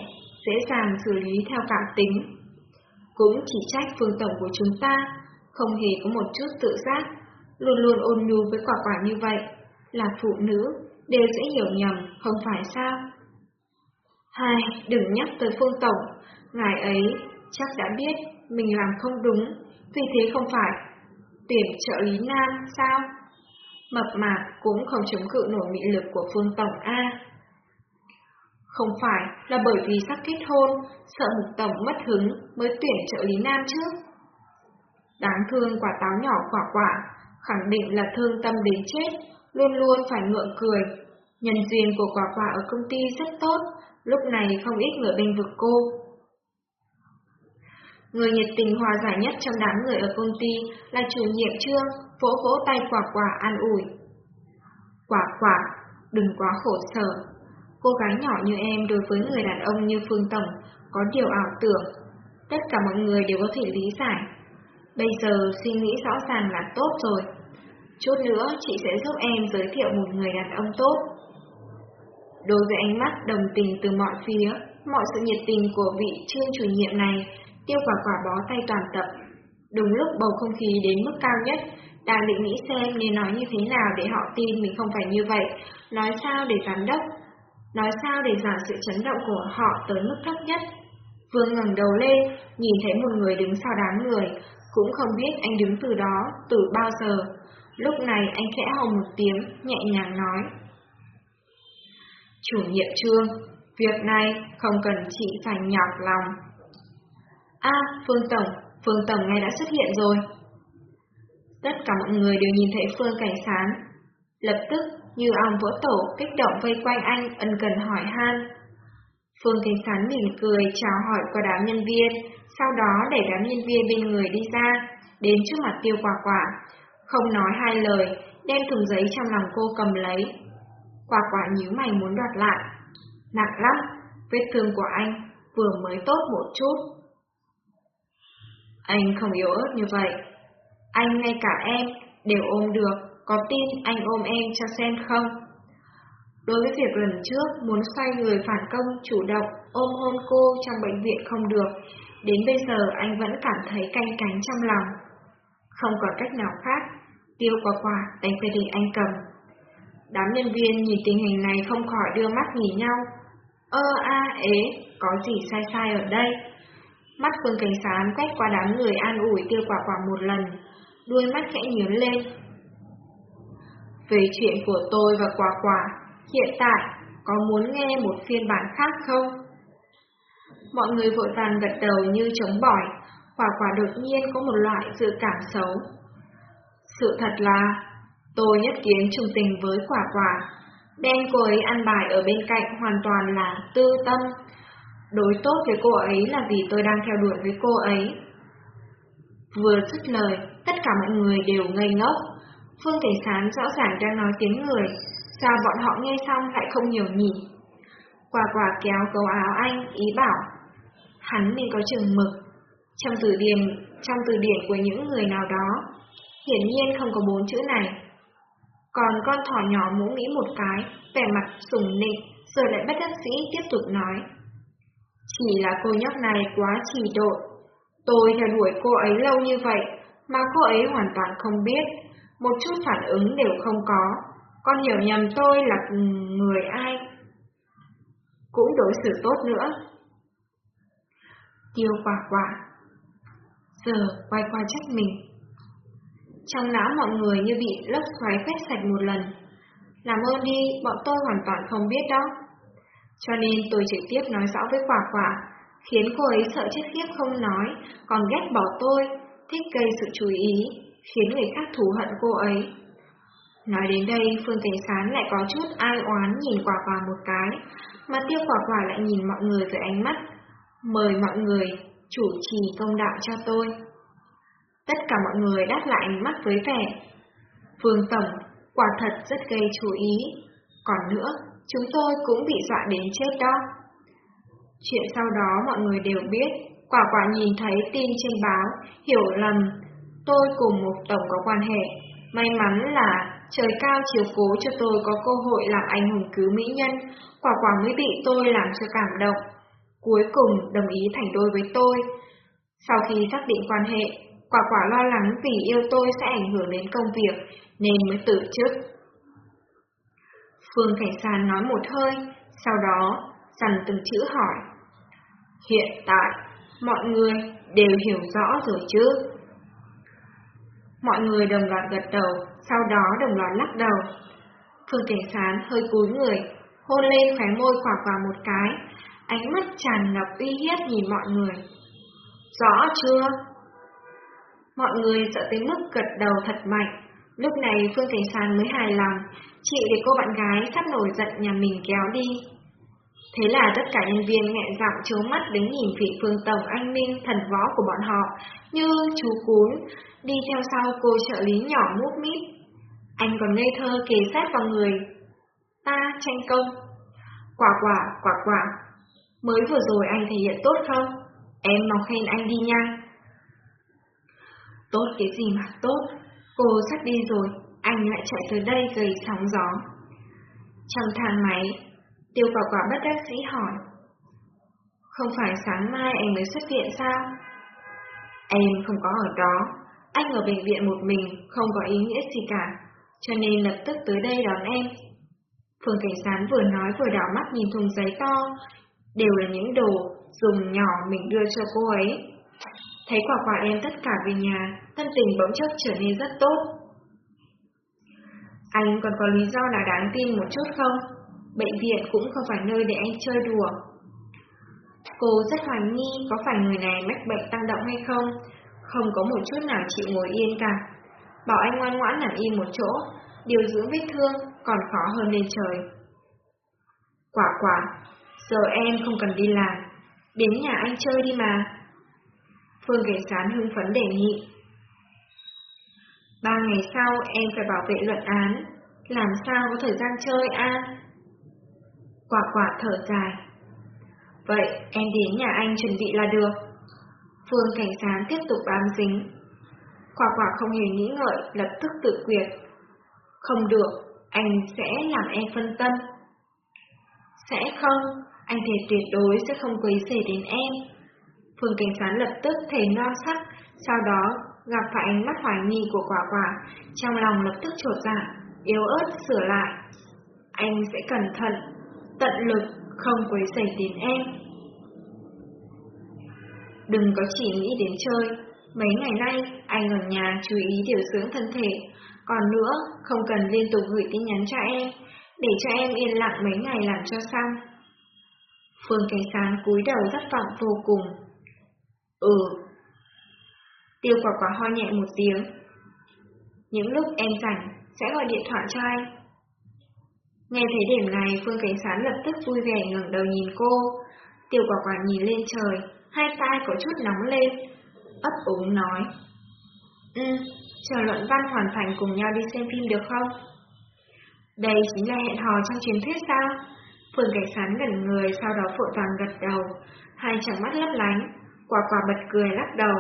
S1: dễ dàng xử lý theo cảm tính. Cũng chỉ trách phương tổng của chúng ta, không hề có một chút tự giác, luôn luôn ôn nhu với quả quả như vậy. Là phụ nữ, đều dễ hiểu nhầm, không phải sao? Hai, đừng nhắc tới phương tổng, ngài ấy chắc đã biết mình làm không đúng, vì thế không phải tuyển trợ lý nam sao? Mập mạp cũng không chống cự nổi mị lực của Phương Tổng A. Không phải là bởi vì sắp kết hôn, sợ Mục Tổng mất hứng mới tuyển trợ lý nam chứ. Đáng thương quả táo nhỏ quả quả, khẳng định là thương tâm đến chết, luôn luôn phải ngượng cười. Nhân duyên của quả quả ở công ty rất tốt, lúc này không ít người bên vực cô. Người nhiệt tình hòa giải nhất trong đám người ở công ty là chủ nhiệm trương, vỗ vỗ tay quả quả an ủi. Quả quả, đừng quá khổ sở. Cô gái nhỏ như em đối với người đàn ông như Phương Tổng có điều ảo tưởng. Tất cả mọi người đều có thể lý giải. Bây giờ suy nghĩ rõ ràng là tốt rồi. Chút nữa chị sẽ giúp em giới thiệu một người đàn ông tốt. Đối với ánh mắt đồng tình từ mọi phía, mọi sự nhiệt tình của vị trương chủ nhiệm này tiêu quả quả bó tay toàn tập. Đúng lúc bầu không khí đến mức cao nhất, đang định nghĩ xem nên nói như thế nào để họ tin mình không phải như vậy, nói sao để giám đốc, nói sao để giảm sự chấn động của họ tới mức thấp nhất. Vương ngẩng đầu lên, nhìn thấy một người đứng sau đám người, cũng không biết anh đứng từ đó, từ bao giờ. Lúc này anh khẽ hồng một tiếng, nhẹ nhàng nói. Chủ nhiệm trương, việc này không cần chị phải nhọc lòng. a Phương Tổng, Phương Tổng ngay đã xuất hiện rồi. Tất cả mọi người đều nhìn thấy Phương Cảnh Sán. Lập tức, như ong vỗ tổ, kích động vây quanh anh, ân cần hỏi han. Phương Thế Sán mỉm cười chào hỏi qua đám nhân viên, sau đó để đám nhân viên bên người đi ra, đến trước mặt tiêu quả quả, không nói hai lời, đem thùng giấy trong lòng cô cầm lấy. Quả quả nhíu mày muốn đoạt lại. Nặng lắm, vết thương của anh vừa mới tốt một chút. Anh không yếu ớt như vậy. Anh ngay cả em đều ôm được, có tin anh ôm em cho xem không? Đối với việc lần trước muốn xoay người phản công chủ động ôm hôn cô trong bệnh viện không được, đến bây giờ anh vẫn cảm thấy canh cánh trong lòng. Không còn cách nào khác, tiêu quả quả đánh phải để anh cầm. Đám nhân viên nhìn tình hình này không khỏi đưa mắt nhìn nhau. Ơ a ế, có gì sai sai ở đây? Mắt quân Cảnh Sán quét qua đám người an ủi tiêu quả quả một lần, đuôi mắt khẽ nhướng lên. Về chuyện của tôi và quả quả, hiện tại có muốn nghe một phiên bản khác không? Mọi người vội vàng gật đầu như chống bỏi, quả quả đột nhiên có một loại dự cảm xấu. Sự thật là, tôi nhất kiến trung tình với quả quả, đem cô ấy ăn bài ở bên cạnh hoàn toàn là tư tâm, Đối tốt với cô ấy là vì tôi đang theo đuổi với cô ấy. Vừa dứt lời, tất cả mọi người đều ngây ngốc. Phương cảnh Sán rõ ràng đang nói tiếng người, sao bọn họ nghe xong lại không hiểu nhỉ? Quả quả kéo cấu áo anh, ý bảo. Hắn nên có chừng mực. Trong từ điển, trong từ điển của những người nào đó, hiển nhiên không có bốn chữ này. Còn con thỏ nhỏ mũ nghĩ một cái, vẻ mặt sùng nịnh, rồi lại bất đắc sĩ tiếp tục nói. Chỉ là cô nhóc này quá chỉ độ. Tôi theo đuổi cô ấy lâu như vậy, mà cô ấy hoàn toàn không biết, một chút phản ứng đều không có. Con hiểu nhầm tôi là người ai? Cũng đối xử tốt nữa. Tiêu quả quả. Giờ quay qua trách mình. Trong não mọi người như bị lốc xoáy quét sạch một lần. Làm ơn đi, bọn tôi hoàn toàn không biết đó. Cho nên tôi trực tiếp nói rõ với quả quả, khiến cô ấy sợ chết khiếp không nói, còn ghét bỏ tôi, thích gây sự chú ý, khiến người khác thù hận cô ấy. Nói đến đây, Phương Cảnh Sán lại có chút ai oán nhìn quả quả một cái, mà tiêu quả quả lại nhìn mọi người với ánh mắt, mời mọi người chủ trì công đạo cho tôi. Tất cả mọi người đáp lại ánh mắt với vẻ. Phương Tổng, quả thật rất gây chú ý. Còn nữa, chúng tôi cũng bị dọa đến chết đó. Chuyện sau đó mọi người đều biết, quả quả nhìn thấy tin trên báo, hiểu lầm, tôi cùng một tổng có quan hệ. May mắn là trời cao chiều cố cho tôi có cơ hội làm anh hùng cứu mỹ nhân, quả quả mới bị tôi làm cho cảm động. Cuối cùng đồng ý thành đôi với tôi. Sau khi xác định quan hệ, quả quả lo lắng vì yêu tôi sẽ ảnh hưởng đến công việc, nên mới từ chức. Phương Cảnh Sàn nói một hơi, sau đó dằn từng chữ hỏi. Hiện tại, mọi người đều hiểu rõ rồi chứ? Mọi người đồng loạt gật đầu, sau đó đồng loạt lắc đầu. Phương Cảnh Sán hơi cúi người, hôn lên khóe môi quả quả một cái, ánh mắt tràn ngập uy hiếp nhìn mọi người. Rõ chưa? Mọi người sợ tới mức gật đầu thật mạnh, Lúc này Phương Cảnh Sán mới hài lòng, chị để cô bạn gái sắp nổi giận nhà mình kéo đi. Thế là tất cả nhân viên nghẹn giọng trố mắt đứng nhìn vị phương tổng anh Minh thần võ của bọn họ, như chú cún, đi theo sau cô trợ lý nhỏ mút mít. Anh còn ngây thơ kề sát vào người. Ta tranh công. Quả quả, quả quả. Mới vừa rồi anh thể hiện tốt không? Em mau khen anh đi nha. Tốt cái gì mà tốt, Cô sắp đi rồi, anh lại chạy tới đây gây sóng gió. Trong thang máy, tiêu quả quả bất đắc dĩ hỏi. Không phải sáng mai anh mới xuất viện sao? Em không có ở đó, anh ở bệnh viện một mình, không có ý nghĩa gì cả, cho nên lập tức tới đây đón em. Phương Cảnh Sán vừa nói vừa đảo mắt nhìn thùng giấy to, đều là những đồ dùng nhỏ mình đưa cho cô ấy. Thấy quả quả em tất cả về nhà, tâm tình bỗng chốc trở nên rất tốt. Anh còn có lý do nào đáng tin một chút không? Bệnh viện cũng không phải nơi để anh chơi đùa. Cô rất hoài nghi có phải người này mắc bệnh tăng động hay không, không có một chút nào chịu ngồi yên cả. Bảo anh ngoan ngoãn nằm im một chỗ, điều dưỡng vết thương còn khó hơn lên trời. Quả quả, giờ em không cần đi làm, đến nhà anh chơi đi mà. Phương Kế Sán hưng phấn đề nghị. Ba ngày sau em phải bảo vệ luận án, làm sao có thời gian chơi a? Quả quả thở dài. Vậy em đến nhà anh chuẩn bị là được. Phương Cảnh Sán tiếp tục bám dính. Quả quả không hề nghĩ ngợi, lập tức tự quyệt. Không được, anh sẽ làm em phân tâm. Sẽ không, anh thề tuyệt đối sẽ không quấy rầy đến em. Phương Cảnh Sán lập tức thề non sắc, sau đó gặp phải ánh mắt hoài nghi của quả quả, trong lòng lập tức trột dạ, yếu ớt sửa lại. Anh sẽ cẩn thận, tận lực, không quấy rầy đến em. Đừng có chỉ nghĩ đến chơi, mấy ngày nay anh ở nhà chú ý điều dưỡng thân thể, còn nữa không cần liên tục gửi tin nhắn cho em, để cho em yên lặng mấy ngày làm cho xong. Phương Cảnh Sáng cúi đầu rất vọng vô cùng. Ừ. Tiêu quả quả ho nhẹ một tiếng. Những lúc em rảnh, sẽ gọi điện thoại cho anh. Nghe thấy điểm này, Phương Cảnh Sán lập tức vui vẻ ngẩng đầu nhìn cô. tiểu quả quả nhìn lên trời, hai tay có chút nóng lên. Ấp úng nói. Ừ, chờ luận văn hoàn thành cùng nhau đi xem phim được không? Đây chính là hẹn hò trong truyền thuyết sao? Phương Cảnh Sán gần người, sau đó vội vàng gật đầu, hai tròng mắt lấp lánh, quả quả bật cười lắc đầu.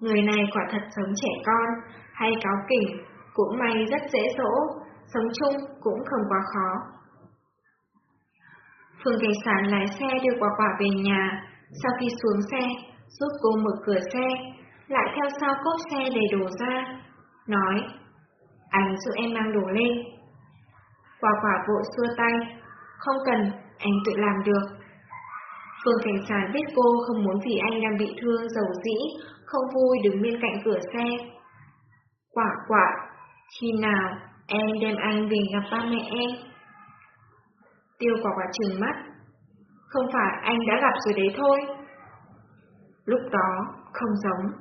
S1: Người này quả thật sống trẻ con, hay cáo kỉnh, cũng may rất dễ dỗ, sống chung cũng không quá khó. Phương Cảnh sản lái xe đưa quả quả về nhà, sau khi xuống xe, giúp cô mở cửa xe, lại theo sau cốp xe đầy đồ ra, nói, anh giúp em mang đồ lên. Quả quả vội xua tay, không cần, anh tự làm được. Phương Cảnh sản biết cô không muốn vì anh đang bị thương dầu dĩ, không vui đứng bên cạnh cửa xe. Quả quả, khi nào em đem anh về gặp ba mẹ em? Tiêu quả quả trừng mắt. Không phải anh đã gặp rồi đấy thôi. Lúc đó, không giống.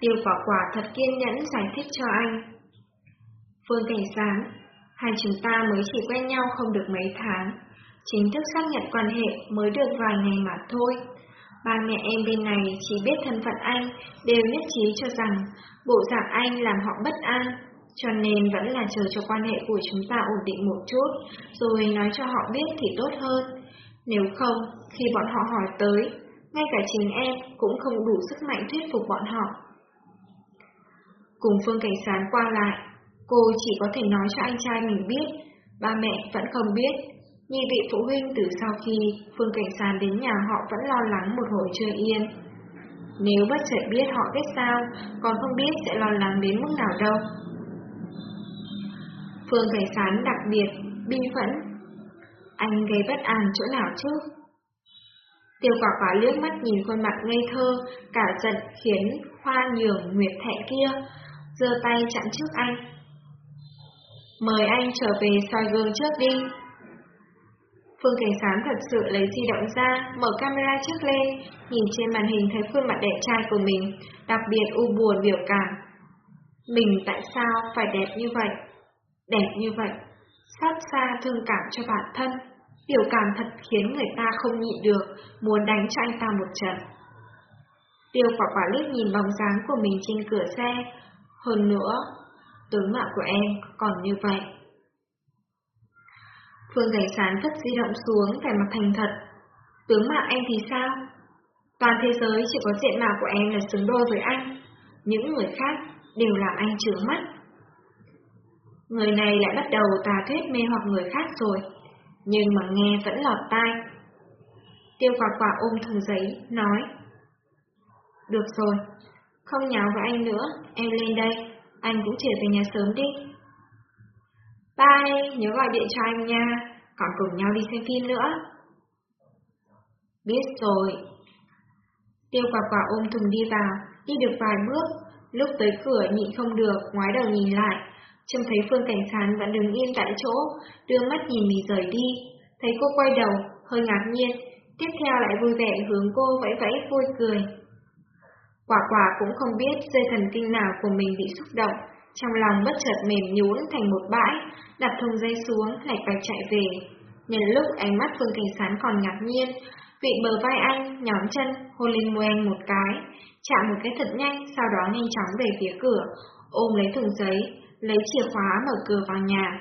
S1: Tiêu quả quả thật kiên nhẫn giải thích cho anh. Phương Cảnh sáng, Hai chúng ta mới chỉ quen nhau không được mấy tháng, chính thức xác nhận quan hệ mới được vài ngày mà thôi. Ba mẹ em bên này chỉ biết thân phận anh, đều nhất trí cho rằng bộ dạng anh làm họ bất an, cho nên vẫn là chờ cho quan hệ của chúng ta ổn định một chút, rồi nói cho họ biết thì tốt hơn. Nếu không, khi bọn họ hỏi tới, ngay cả chính em cũng không đủ sức mạnh thuyết phục bọn họ. Cùng Phương Cảnh Sán qua lại, Cô chỉ có thể nói cho anh trai mình biết, ba mẹ vẫn không biết. Nhi vị phụ huynh từ sau khi Phương Cảnh Sàn đến nhà họ vẫn lo lắng một hồi chưa yên. Nếu bất chợt biết họ biết sao, còn không biết sẽ lo lắng đến mức nào đâu. Phương Cảnh Sán đặc biệt, bi phẫn. Anh gây bất an chỗ nào chứ? Tiêu quả quả liếc mắt nhìn khuôn mặt ngây thơ, cả giận khiến hoa nhường nguyệt thẹn kia, giơ tay chặn trước anh. Mời anh trở về soi gương trước đi. Phương Cảnh Sán thật sự lấy di động ra, mở camera trước lên, nhìn trên màn hình thấy khuôn mặt đẹp trai của mình, đặc biệt u buồn biểu cảm. Mình tại sao phải đẹp như vậy? Đẹp như vậy, xót xa thương cảm cho bản thân, biểu cảm thật khiến người ta không nhịn được, muốn đánh cho anh ta một trận. Tiêu quả quả liếc nhìn bóng dáng của mình trên cửa xe, hơn nữa tướng mạo của em còn như vậy. Phương Cảnh Sán vứt di động xuống, vẻ mặt thành thật. Tướng mạo em thì sao? Toàn thế giới chỉ có diện mạo của em là xứng đôi với anh. Những người khác đều làm anh trướng mắt. Người này lại bắt đầu tà thuyết mê hoặc người khác rồi, nhưng mà nghe vẫn lọt tai. Tiêu quả quả ôm thùng giấy, nói. Được rồi, không nháo với anh nữa, em lên đây, anh cũng trở về nhà sớm đi. Bye, nhớ gọi điện cho anh nha, còn cùng nhau đi xem phim nữa. Biết rồi. Tiêu quả quả ôm thùng đi vào, đi được vài bước, lúc tới cửa nhịn không được, ngoái đầu nhìn lại, trông thấy Phương Cảnh Sán vẫn đứng yên tại chỗ, đưa mắt nhìn mình rời đi, thấy cô quay đầu, hơi ngạc nhiên, tiếp theo lại vui vẻ hướng cô vẫy vẫy vui cười. Quả quả cũng không biết dây thần kinh nào của mình bị xúc động, trong lòng bất chợt mềm nhũn thành một bãi, đặt thùng dây xuống, lạch bạch chạy về. Nhân lúc ánh mắt Phương Cảnh Sán còn ngạc nhiên, vị bờ vai anh, nhóm chân, hôn lên môi anh một cái, chạm một cái thật nhanh, sau đó nhanh chóng về phía cửa, ôm lấy thùng giấy, lấy chìa khóa mở cửa vào nhà.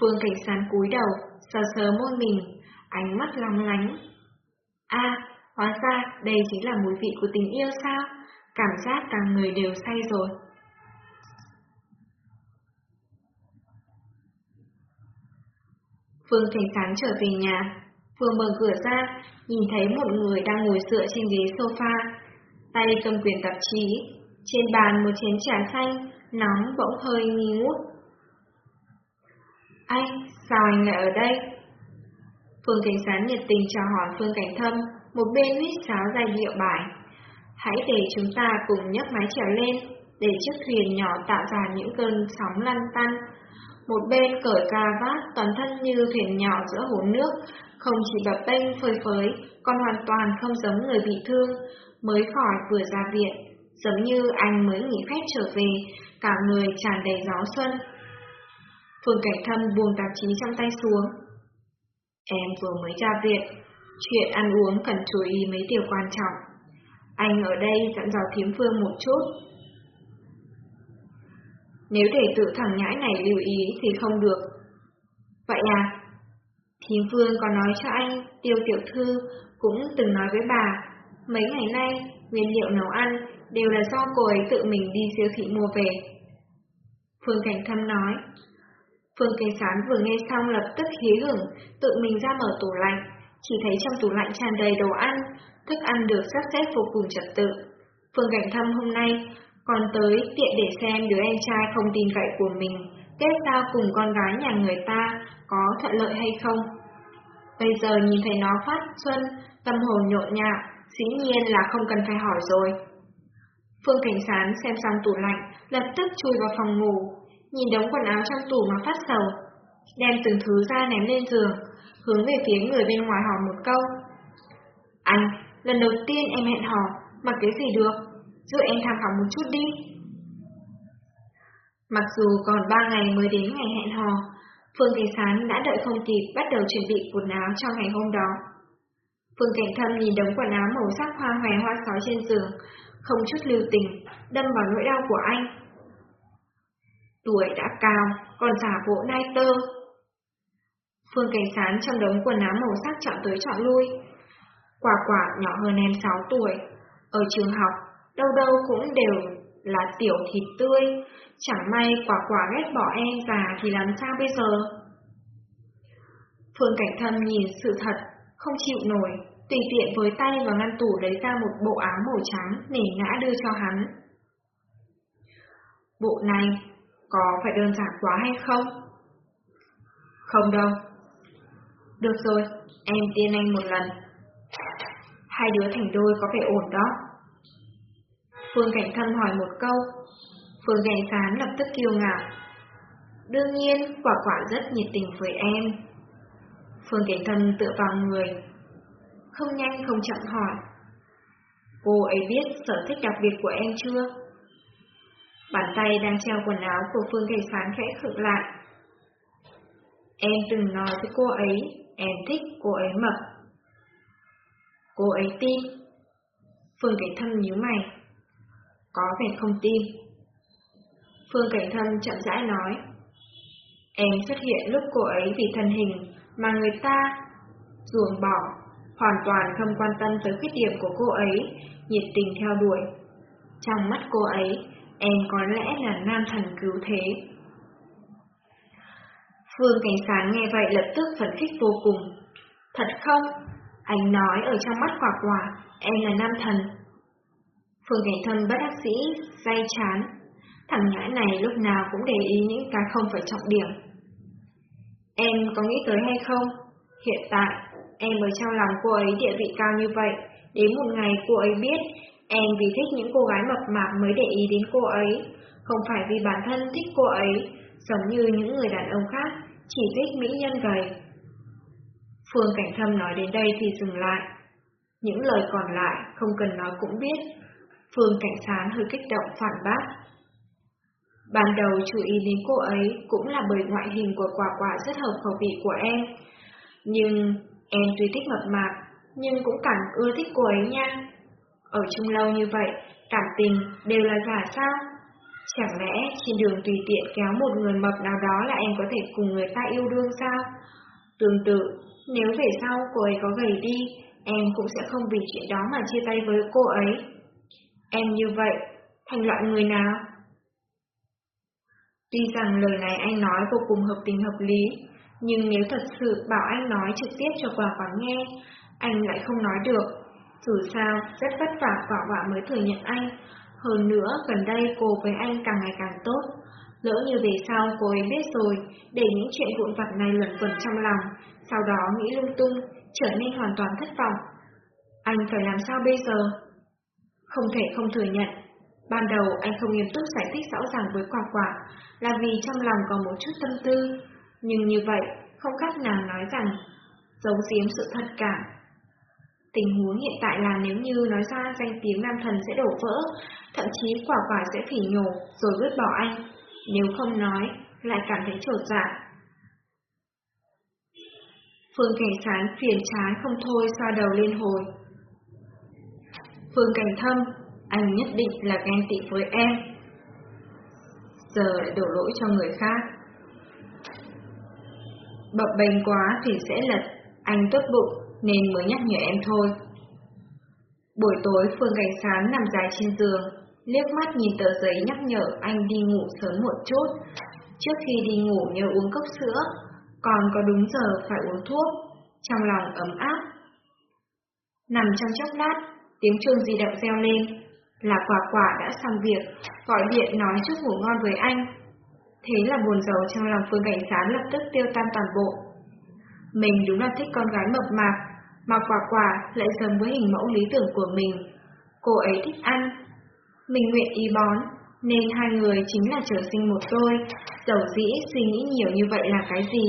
S1: Phương Cảnh Sán cúi đầu, sờ sờ môi mình, ánh mắt long lánh. a hóa ra đây chính là mùi vị của tình yêu sao? Cảm giác cả người đều say rồi. Phương cảnh Sán trở về nhà, vừa mở cửa ra, nhìn thấy một người đang ngồi dựa trên ghế sofa, tay cầm quyển tạp chí, trên bàn một chén trà xanh, nóng bỗng hơi nghi ngút. Anh, sao anh lại ở đây? Phương Cảnh Sán nhiệt tình chào hỏi Phương Cảnh Thâm, một bên huyết sáo dài điệu bài. Hãy để chúng ta cùng nhấc mái trèo lên, để chiếc thuyền nhỏ tạo ra những cơn sóng lăn tăn, một bên cởi cà vát toàn thân như thuyền nhỏ giữa hồ nước, không chỉ bập bênh phơi phới, còn hoàn toàn không giống người bị thương, mới khỏi vừa ra viện, giống như anh mới nghỉ phép trở về, cả người tràn đầy gió xuân. Phương Cảnh Thâm buông tạp chí trong tay xuống. Em vừa mới ra viện, chuyện ăn uống cần chú ý mấy điều quan trọng. Anh ở đây dặn dò thiếm phương một chút, nếu để tự thằng nhãi này lưu ý thì không được. Vậy à? Thiếm Phương có nói cho anh, tiêu tiểu thư cũng từng nói với bà, mấy ngày nay nguyên liệu nấu ăn đều là do cô ấy tự mình đi siêu thị mua về. Phương Cảnh Thâm nói. Phương Cảnh Sán vừa nghe xong lập tức hí hửng, tự mình ra mở tủ lạnh, chỉ thấy trong tủ lạnh tràn đầy đồ ăn, thức ăn được sắp xếp vô cùng trật tự. Phương Cảnh Thâm hôm nay còn tới tiện để xem đứa em trai không tin cậy của mình, kết giao cùng con gái nhà người ta có thuận lợi hay không. Bây giờ nhìn thấy nó phát xuân, tâm hồn nhộn nhạo, dĩ nhiên là không cần phải hỏi rồi. Phương Cảnh Sán xem xong tủ lạnh, lập tức chui vào phòng ngủ, nhìn đống quần áo trong tủ mà phát sầu, đem từng thứ ra ném lên giường, hướng về phía người bên ngoài hỏi một câu. Anh, lần đầu tiên em hẹn hò, mặc cái gì được? giúp em tham khảo một chút đi. Mặc dù còn ba ngày mới đến ngày hẹn hò, Phương Cảnh Sán đã đợi không kịp bắt đầu chuẩn bị quần áo cho ngày hôm đó. Phương Cảnh Thâm nhìn đống quần áo màu sắc hoa hòe hoa sói trên giường, không chút lưu tình, đâm vào nỗi đau của anh. Tuổi đã cao, còn giả bộ nai tơ. Phương Cảnh Sán trong đống quần áo màu sắc chọn tới chọn lui. Quả quả nhỏ hơn em 6 tuổi, ở trường học đâu đâu cũng đều là tiểu thịt tươi, chẳng may quả quả ghét bỏ em già thì làm sao bây giờ? Phương Cảnh Thâm nhìn sự thật, không chịu nổi, tùy tiện với tay vào ngăn tủ lấy ra một bộ áo màu trắng nể ngã đưa cho hắn. Bộ này có phải đơn giản quá hay không? Không đâu. Được rồi, em tiên anh một lần. Hai đứa thành đôi có vẻ ổn đó. Phương Cảnh Thâm hỏi một câu. Phương Cảnh Sán lập tức kiêu ngạo. Đương nhiên, quả quả rất nhiệt tình với em. Phương Cảnh Thâm tựa vào người. Không nhanh không chậm hỏi. Cô ấy biết sở thích đặc biệt của em chưa? Bàn tay đang treo quần áo của Phương Cảnh Sán khẽ khựng lại. Em từng nói với cô ấy, em thích cô ấy mập. Cô ấy tin. Phương Cảnh Thâm nhíu mày có vẻ không tin. Phương Cảnh Thâm chậm rãi nói, em xuất hiện lúc cô ấy vì thân hình mà người ta ruồng bỏ, hoàn toàn không quan tâm tới khuyết điểm của cô ấy, nhiệt tình theo đuổi. Trong mắt cô ấy, em có lẽ là nam thần cứu thế. Phương Cảnh Sáng nghe vậy lập tức phấn khích vô cùng. Thật không? Anh nói ở trong mắt quả quả, em là nam thần. Phương Cảnh Thâm bất đắc sĩ, day chán. Thằng nhãi này lúc nào cũng để ý những cái không phải trọng điểm. Em có nghĩ tới hay không? Hiện tại, em ở trong lòng cô ấy địa vị cao như vậy, đến một ngày cô ấy biết em vì thích những cô gái mập mạp mới để ý đến cô ấy, không phải vì bản thân thích cô ấy, giống như những người đàn ông khác, chỉ thích mỹ nhân gầy. Phương Cảnh Thâm nói đến đây thì dừng lại. Những lời còn lại không cần nói cũng biết. Phương Cảnh Sán hơi kích động phản bác. Ban đầu chú ý đến cô ấy cũng là bởi ngoại hình của quả quả rất hợp khẩu vị của em. Nhưng em tuy thích mập mạp, nhưng cũng càng ưa thích cô ấy nha. Ở chung lâu như vậy, cảm tình đều là giả sao? Chẳng lẽ trên đường tùy tiện kéo một người mập nào đó là em có thể cùng người ta yêu đương sao? Tương tự, nếu về sau cô ấy có gầy đi, em cũng sẽ không vì chuyện đó mà chia tay với cô ấy. Em như vậy, thành loại người nào? Tuy rằng lời này anh nói vô cùng hợp tình hợp lý, nhưng nếu thật sự bảo anh nói trực tiếp cho quả quả nghe, anh lại không nói được. Dù sao, rất vất vả quả quả mới thừa nhận anh. Hơn nữa, gần đây cô với anh càng ngày càng tốt. Lỡ như về sau cô ấy biết rồi, để những chuyện vụn vặt này luẩn quẩn trong lòng, sau đó nghĩ lung tung, trở nên hoàn toàn thất vọng. Anh phải làm sao bây giờ? Không thể không thừa nhận, ban đầu anh không nghiêm túc giải thích rõ ràng với quả quả, là vì trong lòng có một chút tâm tư, nhưng như vậy không khác nào nói rằng giấu giếm sự thật cả. Tình huống hiện tại là nếu như nói ra danh tiếng nam thần sẽ đổ vỡ, thậm chí quả quả sẽ phỉ nhổ rồi vứt bỏ anh. Nếu không nói, lại cảm thấy trột dạ. Phương Cảnh Sán phiền chán không thôi xoa đầu lên hồi. Phương Cảnh Thâm, anh nhất định là ghen tị với em. Giờ lại đổ lỗi cho người khác. Bập bềnh quá thì sẽ lật, anh tốt bụng nên mới nhắc nhở em thôi. Buổi tối Phương Cảnh Sán nằm dài trên giường, liếc mắt nhìn tờ giấy nhắc nhở anh đi ngủ sớm một chút. Trước khi đi ngủ nhớ uống cốc sữa, còn có đúng giờ phải uống thuốc, trong lòng ấm áp. Nằm trong chốc lát, tiếng chuông di động reo lên, là quả quả đã xong việc, gọi điện nói chúc ngủ ngon với anh. Thế là buồn giàu trong lòng Phương Cảnh Sán lập tức tiêu tan toàn bộ. Mình đúng là thích con gái mập mạp, mà quả quả lại giống với hình mẫu lý tưởng của mình. Cô ấy thích ăn. Mình nguyện ý bón, nên hai người chính là trở sinh một đôi, dầu dĩ suy nghĩ nhiều như vậy là cái gì?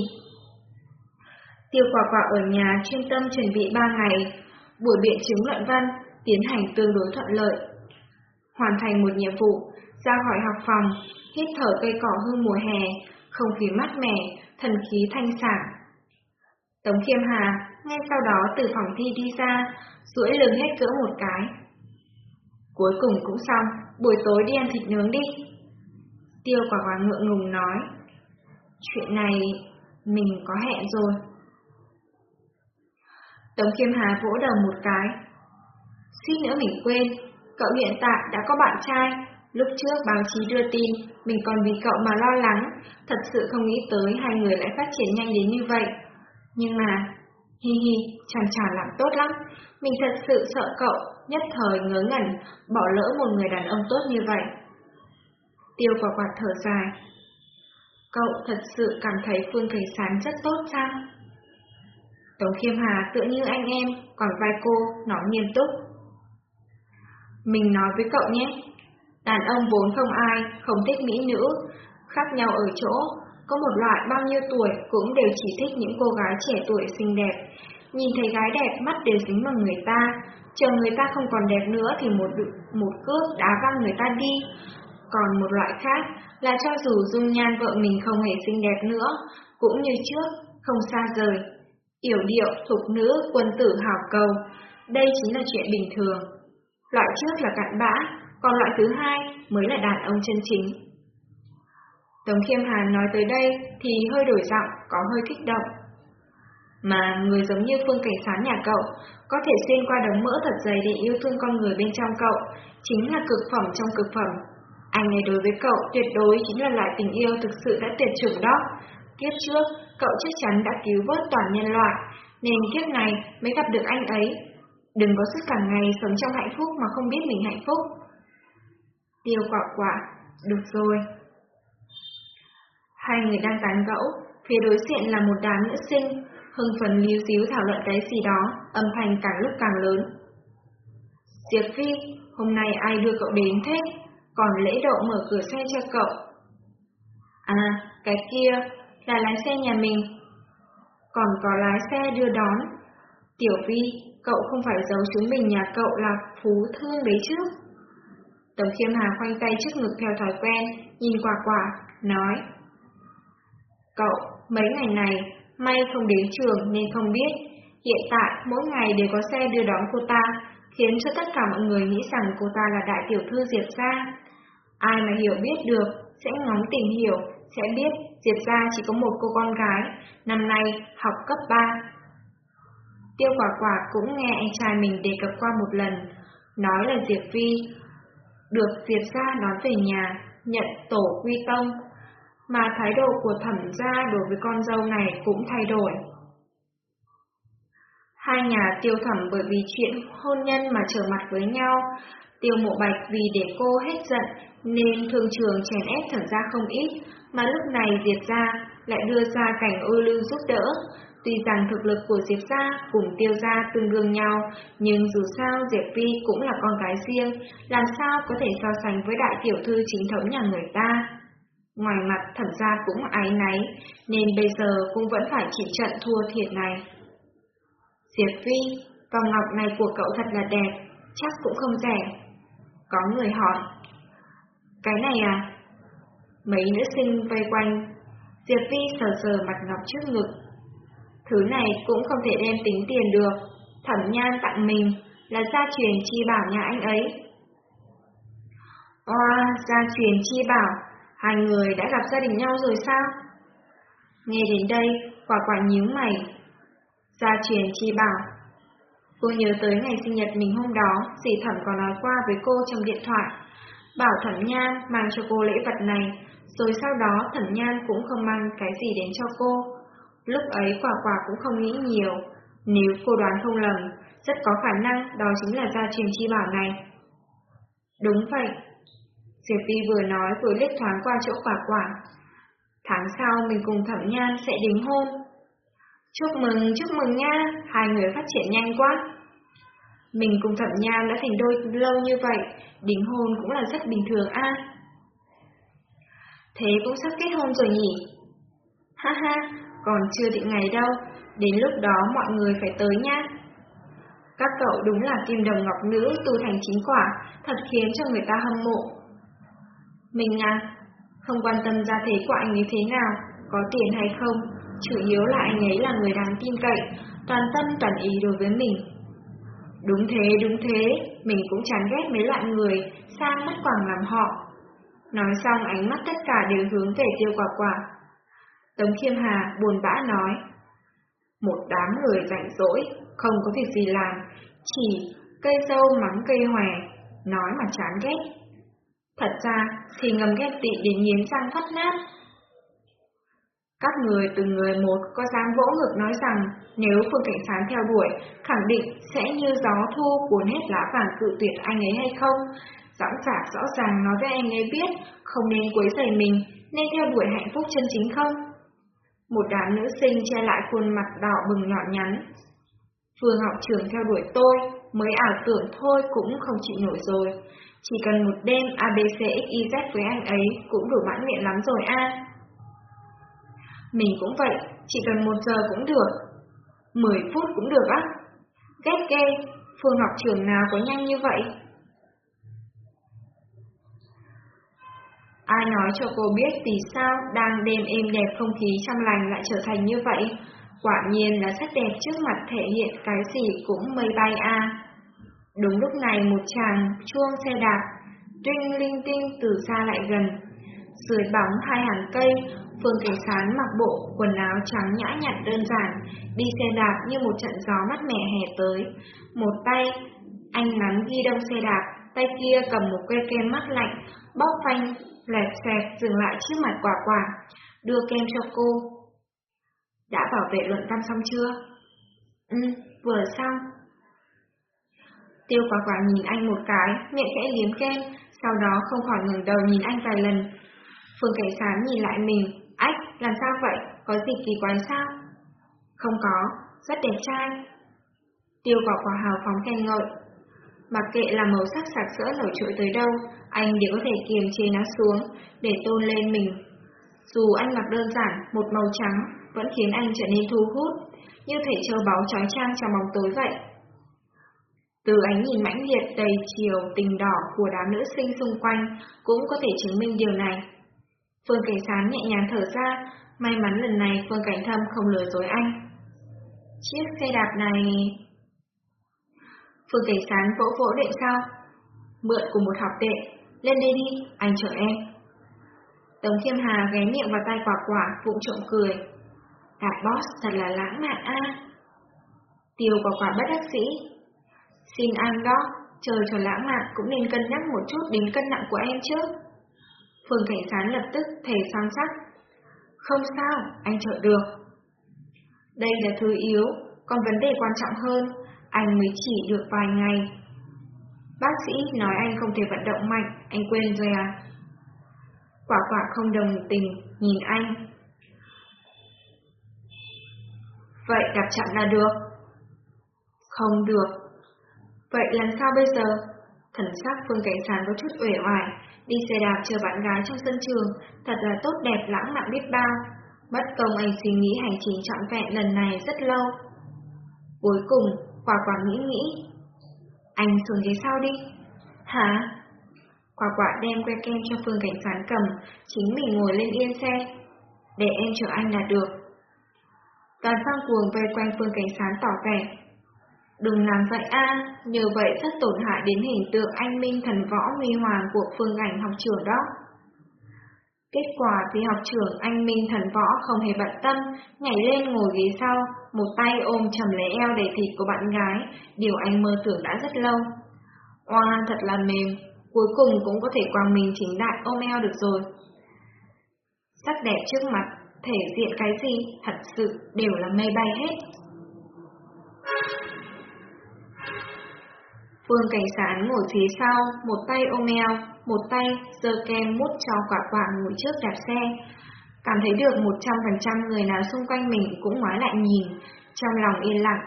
S1: Tiêu quả quả ở nhà chuyên tâm chuẩn bị ba ngày, buổi biện chứng luận văn tiến hành tương đối thuận lợi. Hoàn thành một nhiệm vụ, ra khỏi học phòng, hít thở cây cỏ hương mùa hè, không khí mát mẻ, thần khí thanh sảng. Tống Khiêm Hà ngay sau đó từ phòng thi đi ra, duỗi lưng hết cỡ một cái. Cuối cùng cũng xong, buổi tối đi ăn thịt nướng đi. Tiêu quả quả ngượng ngùng nói. Chuyện này mình có hẹn rồi. Tống Khiêm Hà vỗ đầu một cái. Suýt nữa mình quên, cậu hiện tại đã có bạn trai. Lúc trước báo chí đưa tin, mình còn vì cậu mà lo lắng, thật sự không nghĩ tới hai người lại phát triển nhanh đến như vậy. Nhưng mà, hi hi, chàng chàng làm tốt lắm, mình thật sự sợ cậu nhất thời ngớ ngẩn, bỏ lỡ một người đàn ông tốt như vậy. Tiêu quả quạt thở dài. Cậu thật sự cảm thấy Phương Thầy Sán rất tốt sao? Tống Khiêm Hà tựa như anh em, còn vai cô, nói nghiêm túc. Mình nói với cậu nhé, đàn ông vốn không ai, không thích mỹ nữ, khác nhau ở chỗ, có một loại bao nhiêu tuổi cũng đều chỉ thích những cô gái trẻ tuổi xinh đẹp. Nhìn thấy gái đẹp mắt đều dính vào người ta, chờ người ta không còn đẹp nữa thì một một cước đá văng người ta đi. Còn một loại khác là cho dù dung nhan vợ mình không hề xinh đẹp nữa, cũng như trước, không xa rời. Yểu điệu, thục nữ, quân tử hào cầu, đây chính là chuyện bình thường. Loại trước là cặn bã, còn loại thứ hai mới là đàn ông chân chính. Tống Khiêm Hàn nói tới đây thì hơi đổi giọng, có hơi kích động. Mà người giống như Phương Cảnh Sán nhà cậu, có thể xuyên qua đống mỡ thật dày để yêu thương con người bên trong cậu, chính là cực phẩm trong cực phẩm. Anh ấy đối với cậu tuyệt đối chính là loại tình yêu thực sự đã tuyệt chủng đó. Kiếp trước, cậu chắc chắn đã cứu vớt toàn nhân loại, nên kiếp này mới gặp được anh ấy. Đừng có suốt cả ngày sống trong hạnh phúc mà không biết mình hạnh phúc. Tiêu quả quả, được rồi. Hai người đang tán gẫu, phía đối diện là một đám nữ sinh, hưng phấn líu díu thảo luận cái gì đó, âm thanh càng lúc càng lớn. Diệp Phi, hôm nay ai đưa cậu đến thế? Còn lễ độ mở cửa xe cho cậu. À, cái kia, là lái xe nhà mình. Còn có lái xe đưa đón. Tiểu Vi, cậu không phải giấu chúng mình nhà cậu là phú thương đấy chứ? Tống Khiêm Hà khoanh tay trước ngực theo thói quen, nhìn quả quả, nói. Cậu, mấy ngày này, may không đến trường nên không biết. Hiện tại, mỗi ngày đều có xe đưa đón cô ta, khiến cho tất cả mọi người nghĩ rằng cô ta là đại tiểu thư Diệp gia. Ai mà hiểu biết được, sẽ ngóng tìm hiểu, sẽ biết Diệp gia chỉ có một cô con gái, năm nay học cấp 3. Tiêu quả quả cũng nghe anh trai mình đề cập qua một lần, nói là Diệp Vi được Diệp gia nói về nhà, nhận tổ quy tông, mà thái độ của thẩm gia đối với con dâu này cũng thay đổi. Hai nhà tiêu thẩm bởi vì chuyện hôn nhân mà trở mặt với nhau, tiêu mộ bạch vì để cô hết giận nên thường trường chèn ép thẩm gia không ít, mà lúc này Diệp gia lại đưa ra cảnh ưu lưu giúp đỡ. Tuy rằng thực lực của Diệp gia cùng Tiêu gia tương đương nhau, nhưng dù sao Diệp Vi cũng là con gái riêng, làm sao có thể so sánh với đại tiểu thư chính thống nhà người ta. Ngoài mặt thẩm gia cũng ái náy, nên bây giờ cũng vẫn phải chịu trận thua thiệt này. Diệp Vi, vòng ngọc này của cậu thật là đẹp, chắc cũng không rẻ. Có người hỏi. Cái này à? Mấy nữ sinh vây quanh, Diệp Vi sờ sờ mặt ngọc trước ngực. Thứ này cũng không thể đem tính tiền được, thẩm nhan tặng mình là gia truyền chi bảo nhà anh ấy. Oa, gia truyền chi bảo, hai người đã gặp gia đình nhau rồi sao? Nghe đến đây, quả quả nhíu mày. Gia truyền chi bảo. Cô nhớ tới ngày sinh nhật mình hôm đó, dì thẩm có nói qua với cô trong điện thoại. Bảo thẩm nhan mang cho cô lễ vật này, rồi sau đó thẩm nhan cũng không mang cái gì đến cho cô. Lúc ấy quả quả cũng không nghĩ nhiều, nếu cô đoán không lầm, rất có khả năng đó chính là gia truyền chi bảo này. Đúng vậy. Diệp Vi vừa nói vừa liếc thoáng qua chỗ quả quả. Tháng sau mình cùng thẩm nhan sẽ đính hôn. Chúc mừng, chúc mừng nha, hai người phát triển nhanh quá. Mình cùng thẩm nhan đã thành đôi lâu như vậy, đính hôn cũng là rất bình thường a. Thế cũng sắp kết hôn rồi nhỉ? Ha ha, còn chưa định ngày đâu, đến lúc đó mọi người phải tới nhá. Các cậu đúng là kim đồng ngọc nữ tu thành chính quả, thật khiến cho người ta hâm mộ. Mình à, không quan tâm gia thế của anh ấy thế nào, có tiền hay không, chủ yếu là anh ấy là người đáng tin cậy, toàn tâm toàn ý đối với mình. Đúng thế, đúng thế, mình cũng chán ghét mấy loại người, sang mất quảng làm họ. Nói xong ánh mắt tất cả đều hướng về tiêu quả quả. Tống Khiêm Hà buồn bã nói. Một đám người rảnh rỗi, không có việc gì làm, chỉ cây dâu mắng cây hòe, nói mà chán ghét. Thật ra thì ngầm ghét tị đến nghiến răng thoát nát. Các người từng người một có dám vỗ ngực nói rằng nếu Phương Cảnh Sán theo đuổi, khẳng định sẽ như gió thu cuốn hết lá vàng cự tuyệt anh ấy hay không, dõng dạc rõ ràng nói với anh ấy biết không nên quấy rầy mình, nên theo đuổi hạnh phúc chân chính không? Một đám nữ sinh che lại khuôn mặt đỏ bừng nhọn nhắn. Phương học trưởng theo đuổi tôi, mới ảo tưởng thôi cũng không chịu nổi rồi. Chỉ cần một đêm ABCXYZ với anh ấy cũng đủ mãn nguyện lắm rồi a. Mình cũng vậy, chỉ cần một giờ cũng được. Mười phút cũng được á. Ghét ghê, Phương học trưởng nào có nhanh như vậy? Ai nói cho cô biết vì sao đang đêm êm đẹp không khí trong lành lại trở thành như vậy? Quả nhiên là sắc đẹp trước mặt thể hiện cái gì cũng mây bay a. Đúng lúc này một chàng chuông xe đạp, trinh linh tinh từ xa lại gần. Dưới bóng hai hàng cây, Phương Cảnh Sán mặc bộ quần áo trắng nhã nhặn đơn giản, đi xe đạp như một trận gió mát mẻ hè tới. Một tay, anh nắm ghi đông xe đạp, tay kia cầm một que kem mắt lạnh, bóp phanh lẹt xẹt dừng lại trước mặt quả quả, đưa kem cho cô. Đã bảo vệ luận văn xong chưa? Ừ, vừa xong. Tiêu quả quả nhìn anh một cái, miệng khẽ liếm kem, Sau đó không khỏi ngừng đầu nhìn anh vài lần. Phương Cảnh Sán nhìn lại mình, ách, làm sao vậy, có gì kỳ quái sao? Không có, rất đẹp trai. Tiêu quả quả hào phóng khen ngợi. Mặc kệ là màu sắc sạc sỡ nổi trội tới đâu, anh đều có thể kiềm chế nó xuống, để tôn lên mình. Dù anh mặc đơn giản, một màu trắng, vẫn khiến anh trở nên thu hút, như thể châu báu trói trang trong bóng tối vậy. Từ ánh nhìn mãnh liệt đầy chiều tình đỏ của đám nữ sinh xung quanh cũng có thể chứng minh điều này. Phương Cảnh Sán nhẹ nhàng thở ra, may mắn lần này Phương Cảnh Thâm không lừa dối anh. Chiếc xe đạp này... Phương Cảnh Sán vỗ vỗ đệm sau. Mượn của một học tệ, lên đây đi, anh chở em. Tống Thiên Hà ghé miệng vào tay quả quả, vụng trộm cười. Đạt boss thật là lãng mạn a. Tiêu quả quả bất đắc sĩ. Xin anh đó, trời cho lãng mạn cũng nên cân nhắc một chút đến cân nặng của em chứ. Phương Cảnh Sán lập tức thề son sắc. Không sao, anh chở được. Đây là thứ yếu, còn vấn đề quan trọng hơn, anh mới chỉ được vài ngày. Bác sĩ nói anh không thể vận động mạnh, anh quên rồi à? Quả quả không đồng tình, nhìn anh. Vậy đạp chậm là được. Không được. Vậy làm sao bây giờ? Thần sắc Phương Cảnh Sán có chút uể oải, đi xe đạp chờ bạn gái trong sân trường, thật là tốt đẹp lãng mạn biết bao. bất công anh suy nghĩ hành trình trọn vẹn lần này rất lâu. Cuối cùng, quả quả nghĩ nghĩ. Anh xuống dưới sau đi. Hả? Quả quả đem que kem cho Phương Cảnh Sán cầm, chính mình ngồi lên yên xe. Để em chở anh là được. Toàn sang cuồng vây quanh Phương Cảnh Sán tỏ vẻ. Đừng làm vậy a, nhờ vậy rất tổn hại đến hình tượng anh minh thần võ huy hoàng của Phương Cảnh học trưởng đó. Kết quả thì học trưởng anh Minh thần võ không hề bận tâm, nhảy lên ngồi ghế sau, một tay ôm chầm lấy eo đầy thịt của bạn gái, điều anh mơ tưởng đã rất lâu. Oa thật là mềm, cuối cùng cũng có thể quang mình chính đại ôm eo được rồi. Sắc đẹp trước mặt, thể diện cái gì, thật sự đều là mây bay hết. Vương Cảnh Sán ngồi phía sau, một tay ôm eo, một tay giơ kem mút cho quả quả ngồi trước đạp xe. Cảm thấy được 100% người nào xung quanh mình cũng ngoái lại nhìn, trong lòng yên lặng.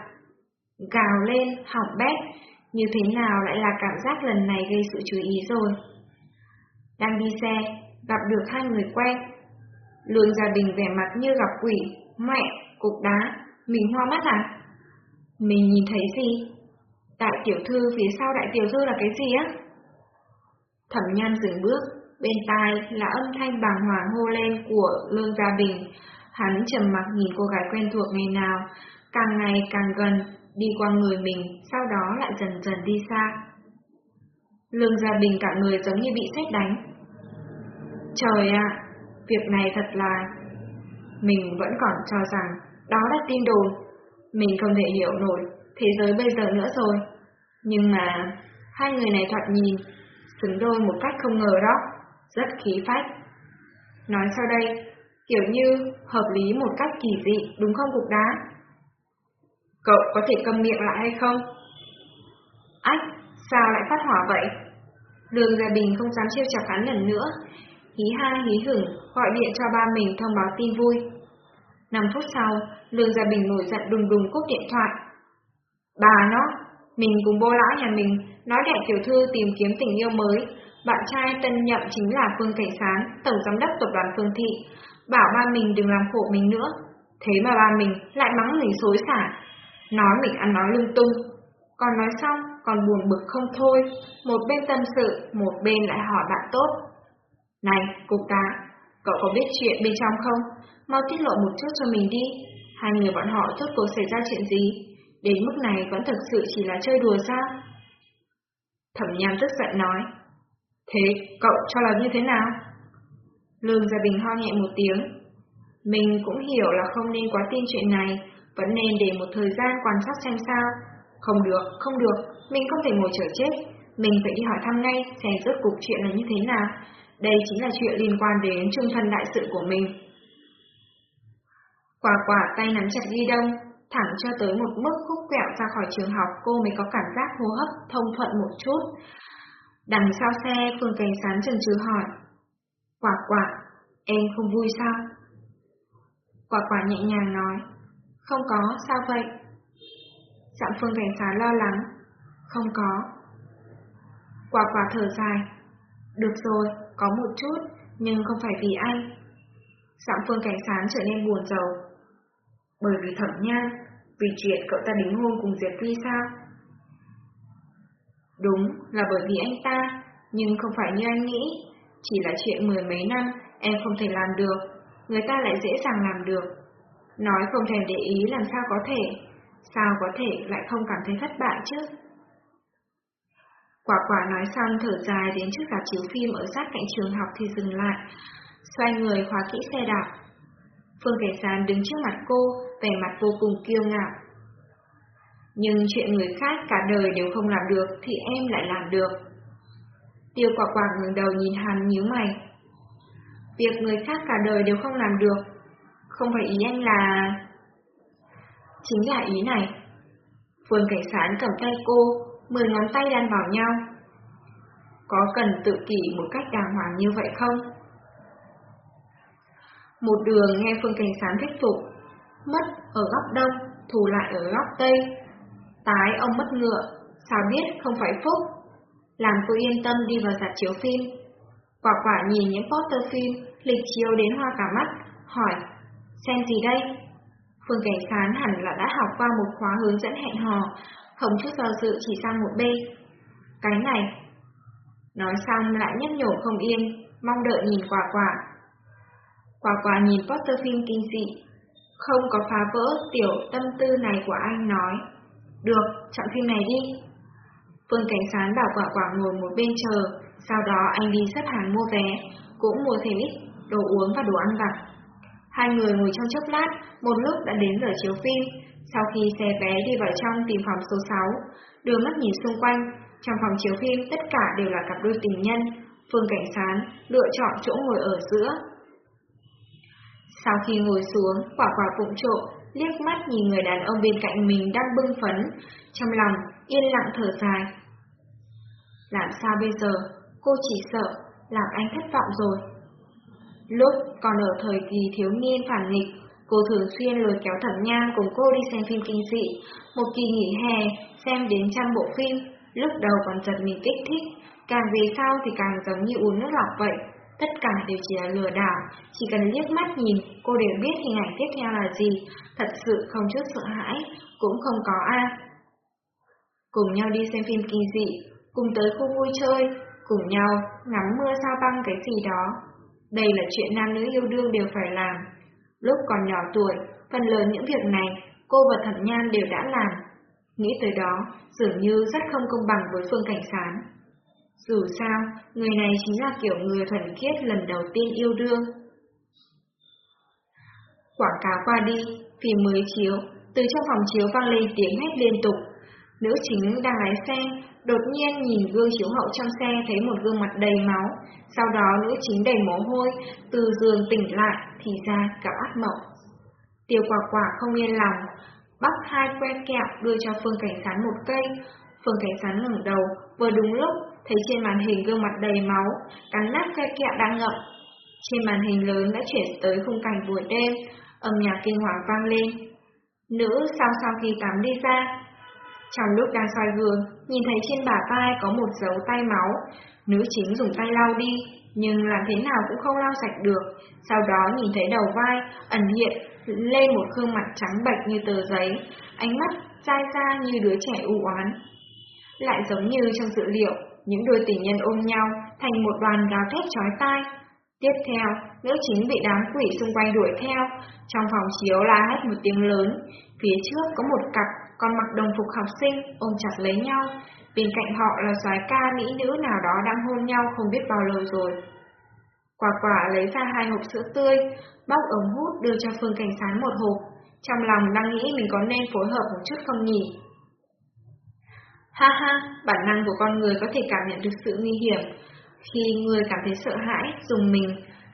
S1: Gào lên, hỏng bét, như thế nào lại là cảm giác lần này gây sự chú ý rồi. Đang đi xe, gặp được hai người quen. Lương Gia Bình vẻ mặt như gặp quỷ, mẹ, cục đá, mình hoa mắt à? Mình nhìn thấy gì? Đại tiểu thư phía sau đại tiểu thư là cái gì á? Thẩm nhan dừng bước, bên tai là âm thanh bàng hoàng hô lên của Lương Gia Bình. Hắn trầm mặc nhìn cô gái quen thuộc ngày nào, càng ngày càng gần, đi qua người mình, sau đó lại dần dần đi xa. Lương Gia Bình cả người giống như bị sét đánh. Trời ạ, việc này thật là... Mình vẫn còn cho rằng đó là tin đồn. Mình không thể hiểu nổi thế giới bây giờ nữa rồi. Nhưng mà, hai người này thoạt nhìn, xứng đôi một cách không ngờ đó, rất khí phách. Nói sau đây, kiểu như hợp lý một cách kỳ dị, đúng không cục đá? Cậu có thể cầm miệng lại hay không? Ách, sao lại phát hỏa vậy? Lương Gia Bình không dám trêu chọc hắn lần nữa, hí ha hí hửng gọi điện cho ba mình thông báo tin vui. 5 phút sau, Lương Gia Bình nổi giận đùng đùng cúp điện thoại. Bà nó, mình cùng bố lão nhà mình nói đại tiểu thư tìm kiếm tình yêu mới, bạn trai tân nhậm chính là Phương Cảnh Sán, tổng giám đốc tập đoàn Phương Thị, bảo ba mình đừng làm khổ mình nữa. Thế mà ba mình lại mắng mình xối xả, nói mình ăn nói lung tung. Còn nói xong, còn buồn bực không thôi, một bên tâm sự, một bên lại hỏi bạn tốt. Này, cục cá, cậu có biết chuyện bên trong không? Mau tiết lộ một chút cho mình đi. Hai người bọn họ rốt cuộc xảy ra chuyện gì? Đến mức này vẫn thực sự chỉ là chơi đùa sao? Thẩm nham tức giận nói. Thế cậu cho là như thế nào? Lương Gia Bình ho nhẹ một tiếng. Mình cũng hiểu là không nên quá tin chuyện này, vẫn nên để một thời gian quan sát xem sao. Không được, không được, mình không thể ngồi chờ chết. Mình phải đi hỏi thăm ngay xem rốt cuộc chuyện là như thế nào. Đây chính là chuyện liên quan đến trung thân đại sự của mình. Quả quả tay nắm chặt ghi đông, thẳng cho tới một mức khúc quẹo ra khỏi trường học cô mới có cảm giác hô hấp thông thuận một chút. Đằng sau xe, Phương Cảnh Sán chần chừ hỏi. Quả quả, em không vui sao? Quả quả nhẹ nhàng nói. Không có, sao vậy? Giọng Phương Cảnh Sán lo lắng. Không có. Quả quả thở dài. Được rồi, có một chút, nhưng không phải vì anh. Giọng Phương Cảnh Sán trở nên buồn rầu. Bởi vì thẩm nhan, vì chuyện cậu ta đính hôn cùng Diệp Phi sao? Đúng là bởi vì anh ta, nhưng không phải như anh nghĩ. Chỉ là chuyện mười mấy năm, em không thể làm được, người ta lại dễ dàng làm được. Nói không thèm để ý làm sao có thể, sao có thể lại không cảm thấy thất bại chứ? Quả quả nói xong thở dài đến trước dạp chiếu phim ở sát cạnh trường học thì dừng lại, xoay người khóa kỹ xe đạp. Phương Thế Sán đứng trước mặt cô, vẻ mặt vô cùng kiêu ngạo. Nhưng chuyện người khác cả đời đều không làm được thì em lại làm được. Tiêu quả quả ngừng đầu nhìn hắn nhíu mày. Việc người khác cả đời đều không làm được, không phải ý anh là... Chính là ý này. Phương Cảnh Sán cầm tay cô, mười ngón tay đan vào nhau. Có cần tự kỷ một cách đàng hoàng như vậy không? Một đường nghe Phương Cảnh Sán thuyết phục, mất ở góc đông, thù lại ở góc tây. Tái ông mất ngựa, sao biết không phải phúc. Làm cô yên tâm đi vào dạp chiếu phim. Quả quả nhìn những poster phim, lịch chiếu đến hoa cả mắt, hỏi, xem gì đây? Phương Cảnh Sán hẳn là đã học qua một khóa hướng dẫn hẹn hò, không chút do dự chỉ sang một bên. Cái này. Nói xong lại nhấp nhổ không yên, mong đợi nhìn quả quả. Quả quả nhìn poster phim kinh dị, không có phá vỡ tiểu tâm tư này của anh nói. Được, chọn phim này đi. Phương Cảnh Sán bảo quả quả ngồi một bên chờ, sau đó anh đi xếp hàng mua vé, cũng mua thêm ít đồ uống và đồ ăn vặt. Hai người ngồi trong chốc lát, một lúc đã đến giờ chiếu phim. Sau khi xe vé đi vào trong tìm phòng số 6, đưa mắt nhìn xung quanh, trong phòng chiếu phim tất cả đều là cặp đôi tình nhân. Phương Cảnh Sán lựa chọn chỗ ngồi ở giữa. Sau khi ngồi xuống, quả quả bụng trộm, liếc mắt nhìn người đàn ông bên cạnh mình đang bưng phấn, trong lòng yên lặng thở dài. Làm sao bây giờ, cô chỉ sợ làm anh thất vọng rồi. Lúc còn ở thời kỳ thiếu niên phản nghịch, cô thường xuyên lôi kéo thẩm nham cùng cô đi xem phim kinh dị, một kỳ nghỉ hè xem đến trăm bộ phim, lúc đầu còn giật mình kích thích, càng về sau thì càng giống như uống nước lọc vậy. Tất cả đều chỉ là lừa đảo, chỉ cần liếc mắt nhìn, cô đều biết hình ảnh tiếp theo là gì, thật sự không chút sợ hãi, cũng không có a. Cùng nhau đi xem phim kỳ dị, cùng tới khu vui chơi, cùng nhau ngắm mưa sao băng cái gì đó. Đây là chuyện nam nữ yêu đương đều phải làm. Lúc còn nhỏ tuổi, phần lớn những việc này cô và Thẩm Nhan đều đã làm. Nghĩ tới đó, dường như rất không công bằng với Phương Cảnh Sán. Dù sao, người này chính là kiểu người thuần khiết lần đầu tiên yêu đương. Quảng cáo qua đi, phim mới chiếu, từ trong phòng chiếu vang lên tiếng hét liên tục. Nữ chính đang lái xe, đột nhiên nhìn gương chiếu hậu trong xe thấy một gương mặt đầy máu, sau đó nữ chính đầy mồ hôi, từ giường tỉnh lại thì ra gặp ác mộng. Tiêu quả quả không yên lòng, bắt hai que kẹo đưa cho Phương Cảnh Sán một cây. Phương Cảnh Sán ngẩng đầu, vừa đúng lúc thấy trên màn hình gương mặt đầy máu, cắn nát cây kẹo đang ngậm. Trên màn hình lớn đã chuyển tới khung cảnh buổi đêm, âm nhạc kinh hoàng vang lên. Nữ sau sau khi tắm đi ra, trong lúc đang soi gương, nhìn thấy trên bả vai có một dấu tay máu, nữ chính dùng tay lau đi, nhưng làm thế nào cũng không lau sạch được. Sau đó nhìn thấy đầu vai ẩn hiện lên một gương mặt trắng bệch như tờ giấy, ánh mắt dai ra như đứa trẻ u oán. Lại giống như trong dự liệu, những đôi tình nhân ôm nhau thành một đoàn gào thét chói tai. Tiếp theo, nữ chính bị đám quỷ xung quanh đuổi theo, trong phòng chiếu la hét một tiếng lớn, phía trước có một cặp còn mặc đồng phục học sinh ôm chặt lấy nhau, bên cạnh họ là soái ca mỹ nữ nào đó đang hôn nhau không biết bao lâu rồi. Quả quả lấy ra hai hộp sữa tươi, bóc ống hút đưa cho Phương Cảnh sáng một hộp, trong lòng đang nghĩ mình có nên phối hợp một chút không nhỉ. Ha ha, bản năng của con người có thể cảm nhận được sự nguy hiểm. Khi người cảm thấy sợ hãi, dùng mình,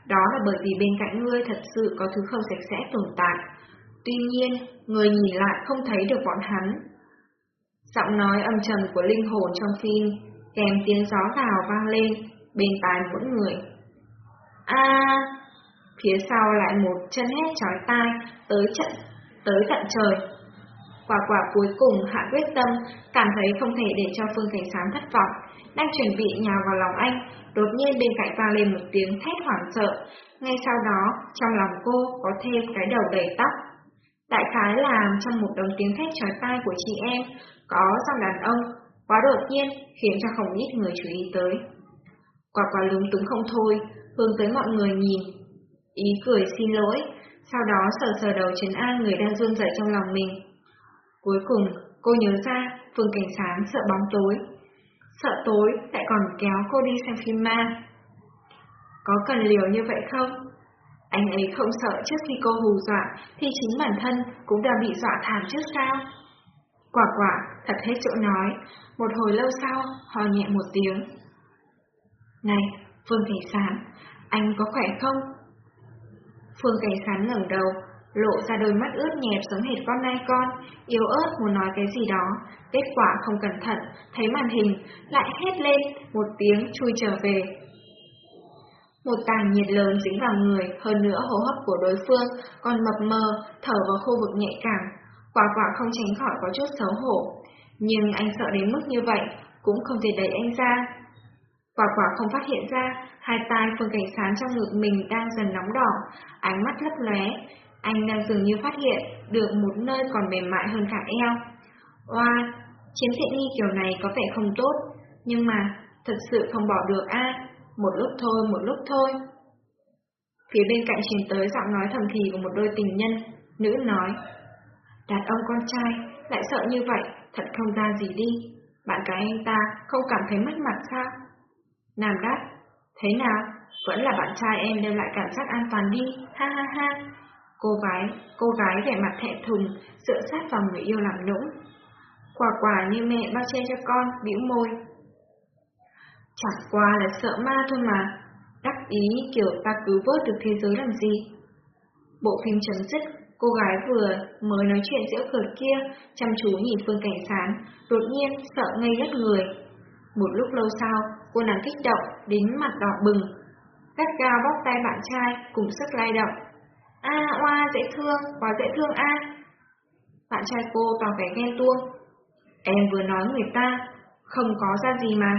S1: đó là bởi vì bên cạnh ngươi thật sự có thứ không sạch sẽ tồn tại. Tuy nhiên, người nhìn lại không thấy được bọn hắn. Giọng nói âm trầm của linh hồn trong phim kèm tiếng gió gào vang lên, bên tai mỗi người. A! phía sau lại một chân hét chói tai, tới trận, tới tận trời. Quả quả cuối cùng hạ quyết tâm, cảm thấy không thể để cho Phương Cảnh Sám thất vọng, đang chuẩn bị nhào vào lòng anh, đột nhiên bên cạnh vang lên một tiếng thét hoảng sợ, ngay sau đó trong lòng cô có thêm cái đầu đầy tóc. Đại khái là trong một đống tiếng thét trói tai của chị em, có giọng đàn ông, quá đột nhiên khiến cho không ít người chú ý tới. Quả quả lúng túng không thôi, hướng tới mọi người nhìn. Ý cười xin lỗi, sau đó sờ sờ đầu trấn an người đang run rẩy trong lòng mình. Cuối cùng, cô nhớ ra Phương Cảnh Sáng sợ bóng tối. Sợ tối lại còn kéo cô đi xem phim ma. Có cần liều như vậy không? Anh ấy không sợ trước khi cô hù dọa thì chính bản thân cũng đã bị dọa thảm trước sao? Quả quả, thật hết chỗ nói. Một hồi lâu sau, hò nhẹ một tiếng. Này, Phương Cảnh Sán, anh có khỏe không? Phương Cảnh Sán ngẩng đầu, lộ ra đôi mắt ướt nhẹp giống hệt con nai con, yếu ớt muốn nói cái gì đó, kết quả không cẩn thận, thấy màn hình, lại hét lên, một tiếng chui trở về. Một tàng nhiệt lớn dính vào người, hơn nữa hô hấp của đối phương còn mập mờ, thở vào khu vực nhạy cảm, quả quả không tránh khỏi có chút xấu hổ. Nhưng anh sợ đến mức như vậy, cũng không thể đẩy anh ra. Quả quả không phát hiện ra, hai tay phương cảnh sán trong ngực mình đang dần nóng đỏ, ánh mắt lấp lóe, anh đang dường như phát hiện được một nơi còn mềm mại hơn cả eo. Oa, chiếm tiện nghi kiểu này có vẻ không tốt, nhưng mà thật sự không bỏ được a, một lúc thôi, một lúc thôi. Phía bên cạnh truyền tới giọng nói thầm thì của một đôi tình nhân, nữ nói, đàn ông con trai lại sợ như vậy, thật không ra gì đi, bạn gái anh ta không cảm thấy mất mặt sao? Nam đáp, thế nào, vẫn là bạn trai em đem lại cảm giác an toàn đi, ha ha ha. Cô gái, cô gái vẻ mặt thẹn thùng, dựa sát vào người yêu làm nũng. Quả quả như mẹ bao che cho con, bĩu môi. Chẳng qua là sợ ma thôi mà, đắc ý kiểu ta cứu vớt được thế giới làm gì. Bộ phim chấm dứt, cô gái vừa mới nói chuyện giữa cửa kia, chăm chú nhìn Phương Cảnh Sán, đột nhiên sợ ngây ngất người. Một lúc lâu sau, cô nàng kích động, đến mặt đỏ bừng. Gắt gao bóp tay bạn trai, cùng sức lay động, A, oa, dễ thương, quá dễ thương a. Bạn trai cô tỏ vẻ ghen tuông. Em vừa nói người ta, không có ra gì mà.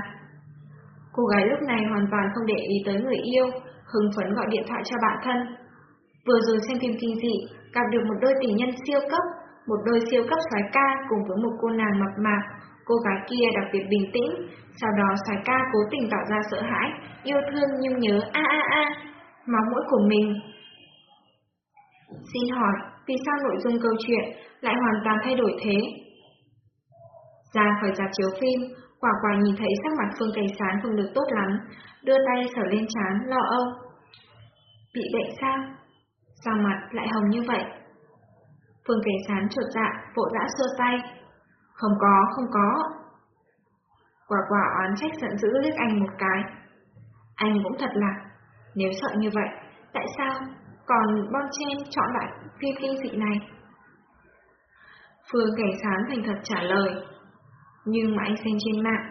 S1: Cô gái lúc này hoàn toàn không để ý tới người yêu, hưng phấn gọi điện thoại cho bạn thân. Vừa rồi xem phim kinh dị, gặp được một đôi tình nhân siêu cấp, một đôi siêu cấp xoái ca cùng với một cô nàng mập mạp. Cô gái kia đặc biệt bình tĩnh, sau đó xoái ca cố tình tỏ ra sợ hãi, yêu thương nhưng nhớ a a a, máu mũi của mình Xin hỏi, vì sao nội dung câu chuyện lại hoàn toàn thay đổi thế? Ra khỏi dạp chiếu phim, quả quả nhìn thấy sắc mặt Phương Cảnh Sán không được tốt lắm, đưa tay sở lên chán lo âu. Bị bệnh sao? Sao mặt lại hồng như vậy? Phương Cảnh Sán trột dạ, vội vã xua tay. Không có, không có. Quả quả oán trách giận dữ liếc anh một cái. Anh cũng thật là, nếu sợ như vậy, tại sao còn Bon Chen chọn lại phim kinh dị này. Phương Cảnh Sán thành thật trả lời. Nhưng mà anh xem trên mạng,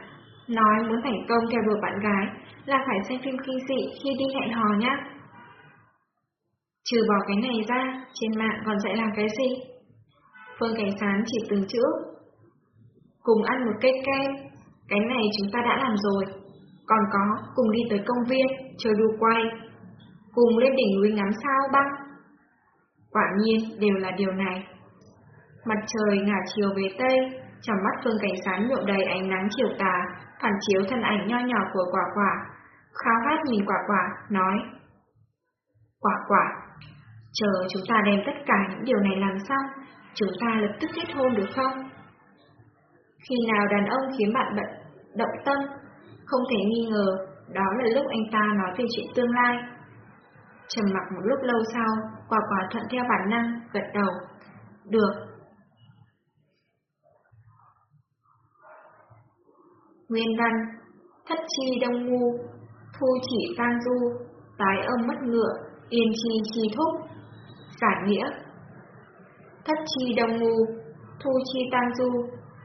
S1: nói muốn thành công theo đuổi bạn gái là phải xem phim kinh dị khi đi hẹn hò nhá. Trừ bỏ cái này ra, trên mạng còn dạy làm cái gì? Phương Cảnh Sán chỉ từng chữ. Cùng ăn một cây kem, cái này chúng ta đã làm rồi. Còn có, cùng đi tới công viên, chơi đu quay, cùng lên đỉnh núi ngắm sao băng. Quả nhiên đều là điều này. Mặt trời ngả chiều về Tây, trong mắt phương cảnh sán nhuộm đầy ánh nắng chiều tà, phản chiếu thân ảnh nho nhỏ của quả quả. Khao hát nhìn quả quả, nói. Quả quả, chờ chúng ta đem tất cả những điều này làm xong, chúng ta lập tức kết hôn được không? Khi nào đàn ông khiến bạn bận, động tâm, không thể nghi ngờ, đó là lúc anh ta nói về chuyện tương lai. Trầm mặc một lúc lâu sau, quả quả thuận theo bản năng, gật đầu. Được. Nguyên văn Thất chi đông ngu, thu chỉ tang du, tái âm mất ngựa, yên chi chi thúc. Giải nghĩa Thất chi đông ngu, thu chi tang du,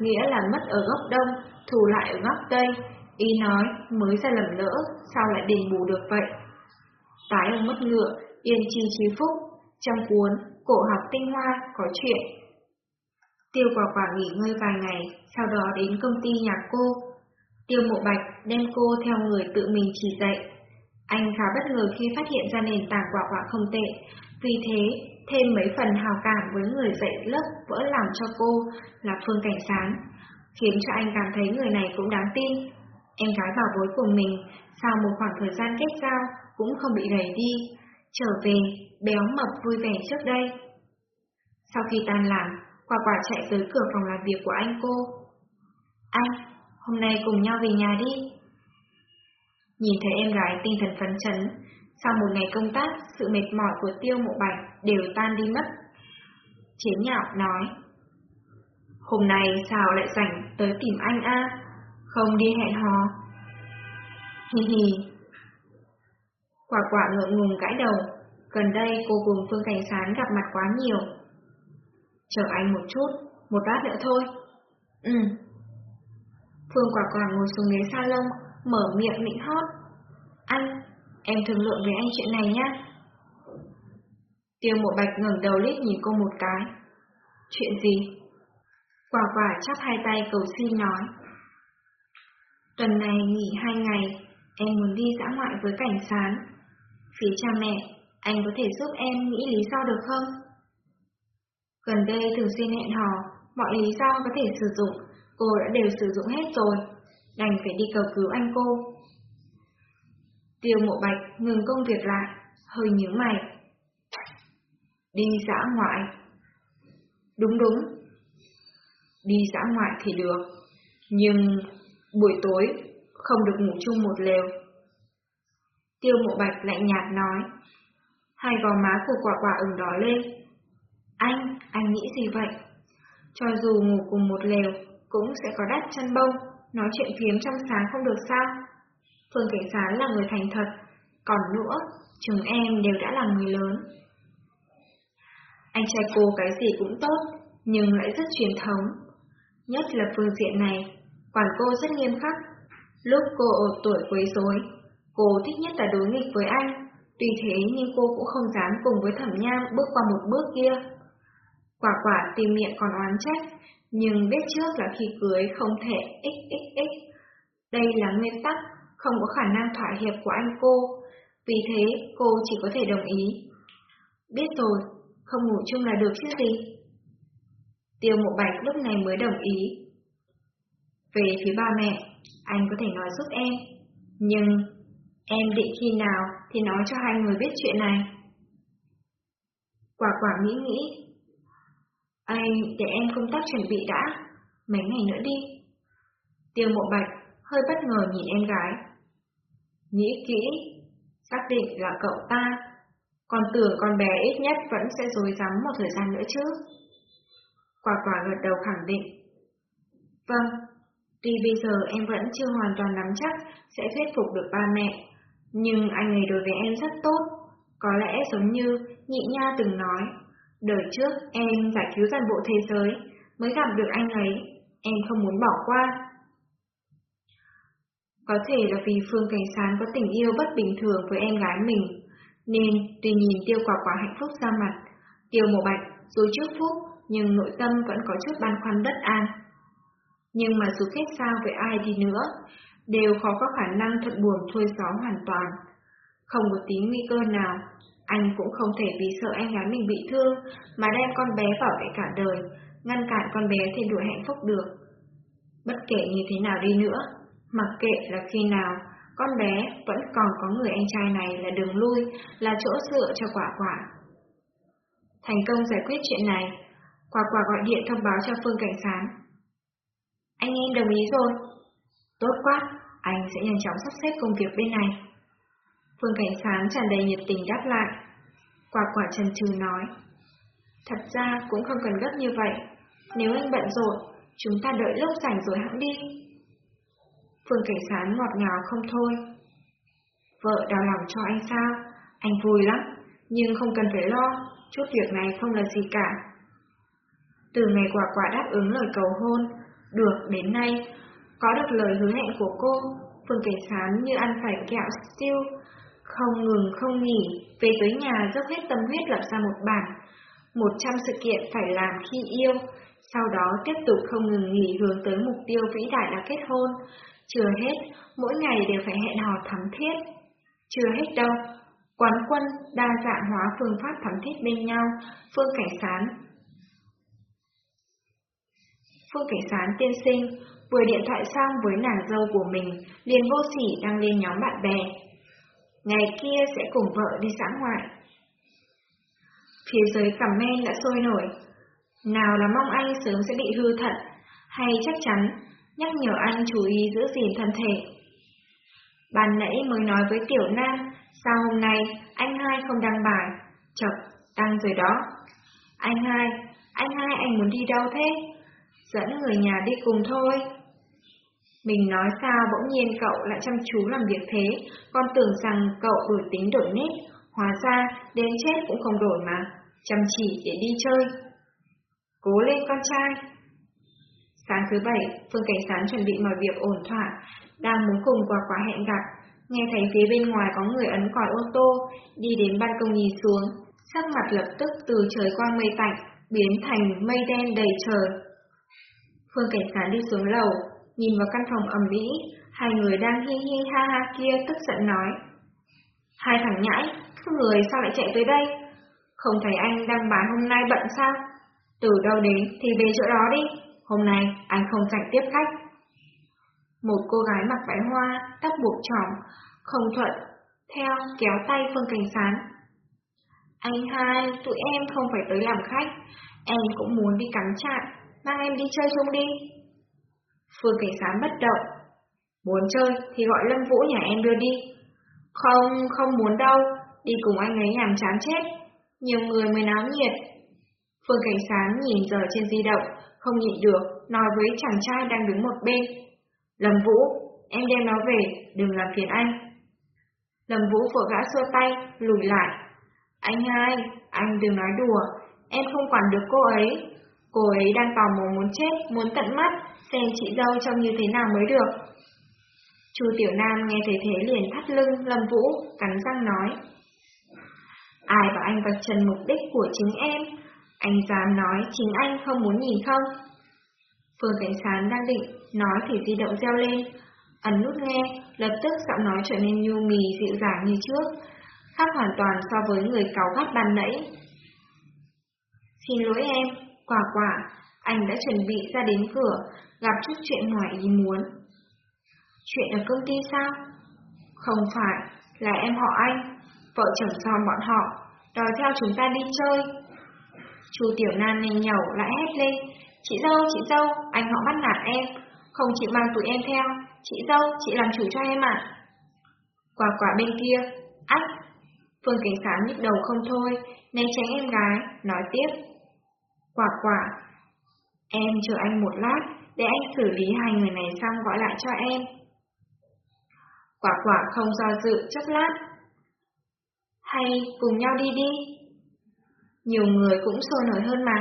S1: nghĩa là mất ở góc đông, thù lại ở góc tây, Ý nói mới ra lầm lỡ, sao lại đền bù được vậy? Tái ông mất ngựa, yên chi trí phúc, trong cuốn Cổ học tinh hoa có chuyện. Tiêu quả quả nghỉ ngơi vài ngày, sau đó đến công ty nhà cô. Tiêu mộ bạch đem cô theo người tự mình chỉ dạy. Anh khá bất ngờ khi phát hiện ra nền tảng quả quả không tệ, vì thế thêm mấy phần hào cảm với người dạy lớp vỡ lòng cho cô là Phương Cảnh Sáng, khiến cho anh cảm thấy người này cũng đáng tin. Em gái bảo bối của mình, sau một khoảng thời gian kết giao, cũng không bị gầy đi, trở về, béo mập vui vẻ trước đây. Sau khi tan làm, quả quả chạy tới cửa phòng làm việc của anh cô. Anh, hôm nay cùng nhau về nhà đi. Nhìn thấy em gái tinh thần phấn chấn, sau một ngày công tác, sự mệt mỏi của tiêu mộ bạch đều tan đi mất. Chế nhạo nói, Hôm nay sao lại rảnh tới tìm anh a? Không đi hẹn hò. Hi hi. Quả quả ngượng ngùng gãi đầu, gần đây cô cùng Phương Cảnh Sán gặp mặt quá nhiều. Chờ anh một chút, một lát nữa thôi. Ừ. Phương quả quả ngồi xuống ghế salon, mở miệng nịnh hót. Anh, em thương lượng với anh chuyện này nhá. Tiêu mộ bạch ngẩng đầu liếc nhìn cô một cái. Chuyện gì? Quả quả chắp hai tay cầu xin nói. Tuần này nghỉ hai ngày, em muốn đi dã ngoại với cảnh sán. Phía cha mẹ, anh có thể giúp em nghĩ lý do được không? Gần đây thường xuyên hẹn hò, mọi lý do có thể sử dụng, cô đã đều sử dụng hết rồi, đành phải đi cầu cứu anh cô. Tiêu mộ bạch ngừng công việc lại, hơi nhướng mày. Đi dã ngoại. Đúng đúng. Đi dã ngoại thì được, nhưng buổi tối không được ngủ chung một lều. Tiêu mộ bạch lạnh nhạt nói. Hai gò má của quả quả ửng đỏ lên. Anh, anh nghĩ gì vậy? Cho dù ngủ cùng một lều, cũng sẽ có đắt chân bông, nói chuyện phiếm trong sáng không được sao? Phương Cảnh Sán là người thành thật, còn nữa, chúng em đều đã là người lớn. Anh trai cô cái gì cũng tốt, nhưng lại rất truyền thống. Nhất là phương diện này, quản cô rất nghiêm khắc. Lúc cô ở tuổi quấy rối, cô thích nhất là đối nghịch với anh. Tuy thế nhưng cô cũng không dám cùng với thẩm nham bước qua một bước kia. Quả quả tìm miệng còn oán trách, nhưng biết trước là khi cưới không thể xxx. Đây là nguyên tắc, không có khả năng thỏa hiệp của anh cô, vì thế cô chỉ có thể đồng ý. Biết rồi, không ngủ chung là được chứ gì. Tiêu mộ bạch lúc này mới đồng ý. Về phía ba mẹ, anh có thể nói giúp em, nhưng em định khi nào thì nói cho hai người biết chuyện này. Quả quả nghĩ nghĩ. Anh để em công tác chuẩn bị đã, mấy ngày nữa đi. Tiêu mộ bạch hơi bất ngờ nhìn em gái. Nghĩ kỹ, xác định là cậu ta, còn tưởng con bé ít nhất vẫn sẽ dối rắm một thời gian nữa chứ. Quả quả gật đầu khẳng định. Vâng, tuy bây giờ em vẫn chưa hoàn toàn nắm chắc sẽ thuyết phục được ba mẹ, nhưng anh ấy đối với em rất tốt. Có lẽ giống như nhị nha từng nói, đời trước em giải cứu toàn bộ thế giới, mới gặp được anh ấy, em không muốn bỏ qua. Có thể là vì Phương Cảnh Sán có tình yêu bất bình thường với em gái mình, nên tuy nhìn tiêu quả quả hạnh phúc ra mặt, tiêu mộ bạch dù trước phúc nhưng nội tâm vẫn có chút băn khoăn bất an. Nhưng mà dù kết giao với ai đi nữa, đều khó có khả năng thuận buồm xuôi gió hoàn toàn. Không có tí nguy cơ nào, anh cũng không thể vì sợ em gái mình bị thương mà đem con bé bảo vệ cả đời, ngăn cản con bé theo đuổi hạnh phúc được. Bất kể như thế nào đi nữa, mặc kệ là khi nào, con bé vẫn còn có người anh trai này là đường lui, là chỗ dựa cho quả quả. Thành công giải quyết chuyện này, Quả quả gọi điện thông báo cho Phương Cảnh Sán. Anh em đồng ý rồi. Tốt quá, anh sẽ nhanh chóng sắp xếp công việc bên này. Phương Cảnh Sán tràn đầy nhiệt tình đáp lại. Quả quả trần trừ nói. Thật ra cũng không cần gấp như vậy. Nếu anh bận rồi, chúng ta đợi lúc rảnh rồi hãng đi. Phương Cảnh Sán ngọt ngào không thôi. Vợ đau lòng cho anh sao? Anh vui lắm, nhưng không cần phải lo, chút việc này không là gì cả. Từ ngày quả quả đáp ứng lời cầu hôn, được đến nay, có được lời hứa hẹn của cô, Phương Cảnh Sán như ăn phải kẹo siêu, không ngừng không nghỉ, về tới nhà dốc hết tâm huyết lập ra một bản. Một trăm sự kiện phải làm khi yêu, sau đó tiếp tục không ngừng nghỉ hướng tới mục tiêu vĩ đại là kết hôn. Chưa hết, mỗi ngày đều phải hẹn hò thắm thiết. Chưa hết đâu, quán quân đa dạng hóa phương pháp thắm thiết bên nhau, Phương Cảnh Sán. Phương Cảnh Sán tiên sinh, vừa điện thoại xong với nàng dâu của mình, liền vô sỉ đăng lên nhóm bạn bè. Ngày kia sẽ cùng vợ đi xã ngoại. Phía dưới comment đã sôi nổi. Nào là mong anh sớm sẽ bị hư thận, hay chắc chắn nhắc nhở anh chú ý giữ gìn thân thể. Bạn nãy mới nói với Tiểu Nam, sao hôm nay anh hai không đăng bài? Chật, đăng rồi đó. Anh hai, anh hai anh muốn đi đâu thế? Dẫn người nhà đi cùng thôi. Mình nói sao bỗng nhiên cậu lại chăm chú làm việc thế, con tưởng rằng cậu đổi tính đổi nết, hóa ra đến chết cũng không đổi mà, chăm chỉ để đi chơi. Cố lên con trai! Sáng thứ bảy, Phương Cảnh Sán chuẩn bị mọi việc ổn thỏa, đang muốn cùng qua quả hẹn gặp. Nghe thấy phía bên ngoài có người ấn còi ô tô, đi đến ban công nhìn xuống, sắc mặt lập tức từ trời quang mây tạnh, biến thành mây đen đầy trời. Phương Cảnh Sán đi xuống lầu, nhìn vào căn phòng ẩm mỹ, hai người đang hi hi ha ha kia tức giận nói. Hai thằng nhãi, các người sao lại chạy tới đây? Không thấy anh đang bán hôm nay bận sao? Từ đâu đến thì về chỗ đó đi, hôm nay anh không rảnh tiếp khách. Một cô gái mặc váy hoa, tóc buộc tròn, không thuận, theo kéo tay Phương Cảnh Sán. Anh hai, tụi em không phải tới làm khách, em cũng muốn đi cắm trại, mang em đi chơi chung đi. Phương Cảnh Sán bất động. Muốn chơi thì gọi Lâm Vũ nhà em đưa đi. Không, không muốn đâu, đi cùng anh ấy nhàm chán chết. Nhiều người mới náo nhiệt. Phương Cảnh Sán nhìn giờ trên di động, không nhịn được, nói với chàng trai đang đứng một bên. Lâm Vũ, em đem nó về, đừng làm phiền anh. Lâm Vũ vội gã xua tay, lùi lại. Anh hai, anh đừng nói đùa, em không quản được cô ấy. Cô ấy đang tò mò muốn chết, muốn tận mắt, xem chị dâu trông như thế nào mới được. Chu Tiểu Nam nghe thấy thế liền thắt lưng Lâm Vũ, cắn răng nói. Ai bảo anh vạch trần mục đích của chính em? Anh dám nói chính anh không muốn nhìn không? Phương Cảnh Sán đang định nói thì di động reo lên. Ấn nút nghe, lập tức giọng nói trở nên nhu mì dịu dàng như trước, khác hoàn toàn so với người cáu gắt ban nãy. Xin lỗi em, quả quả, anh đã chuẩn bị ra đến cửa, gặp chút chuyện ngoài ý muốn. Chuyện ở công ty sao? Không phải, là em họ anh, vợ chồng son bọn họ, đòi theo chúng ta đi chơi. Chu Tiểu Nam nhanh nhẩu lại hét lên, chị dâu, chị dâu, anh họ bắt nạt em, không chịu mang tụi em theo, chị dâu, chị làm chủ cho em ạ. Quả quả bên kia, ách, Phương Cảnh Sán nhức đầu không thôi, nên tránh em gái, nói tiếp. Quả quả, em chờ anh một lát, để anh xử lý hai người này xong gọi lại cho em. Quả quả không do dự chấp lát. Hay cùng nhau đi đi. Nhiều người cũng sôi nổi hơn mà.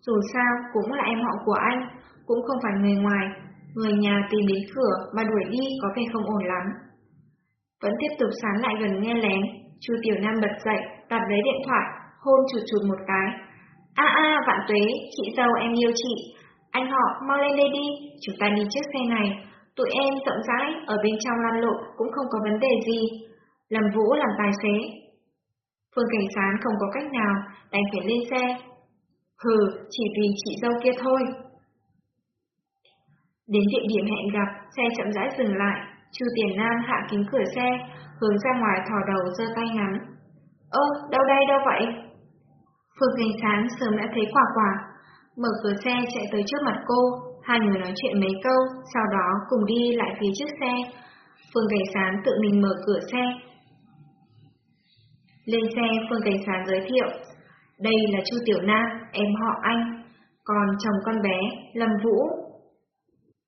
S1: Dù sao cũng là em họ của anh, cũng không phải người ngoài. Người nhà tìm đến cửa mà đuổi đi có vẻ không ổn lắm. Vẫn tiếp tục sán lại gần nghe lén, Chu Tiểu Nam bật dậy, đặt lấy điện thoại, hôn chụt chụt một cái. À, à, a a, vạn tuế, chị dâu em yêu chị. Anh họ, mau lên đây đi, chúng ta đi chiếc xe này. Tụi em rộng rãi, ở bên trong lăn lộn cũng không có vấn đề gì. Lâm Vũ làm tài xế. Phương Cảnh Sán không có cách nào, đành phải lên xe. Hừ, chỉ vì chị dâu kia thôi. Đến địa điểm hẹn gặp, xe chậm rãi dừng lại. Chu Tiền Nam hạ kính cửa xe, hướng ra ngoài thò đầu giơ tay ngắn. Ơ, đâu đây, đâu vậy? Phương Cảnh Sán sớm đã thấy quả quả, mở cửa xe chạy tới trước mặt cô, hai người nói chuyện mấy câu, sau đó cùng đi lại phía trước xe. Phương Cảnh Sán tự mình mở cửa xe. Lên xe, Phương Cảnh Sán giới thiệu, đây là Chu Tiểu Nam, em họ anh, còn chồng con bé, Lâm Vũ,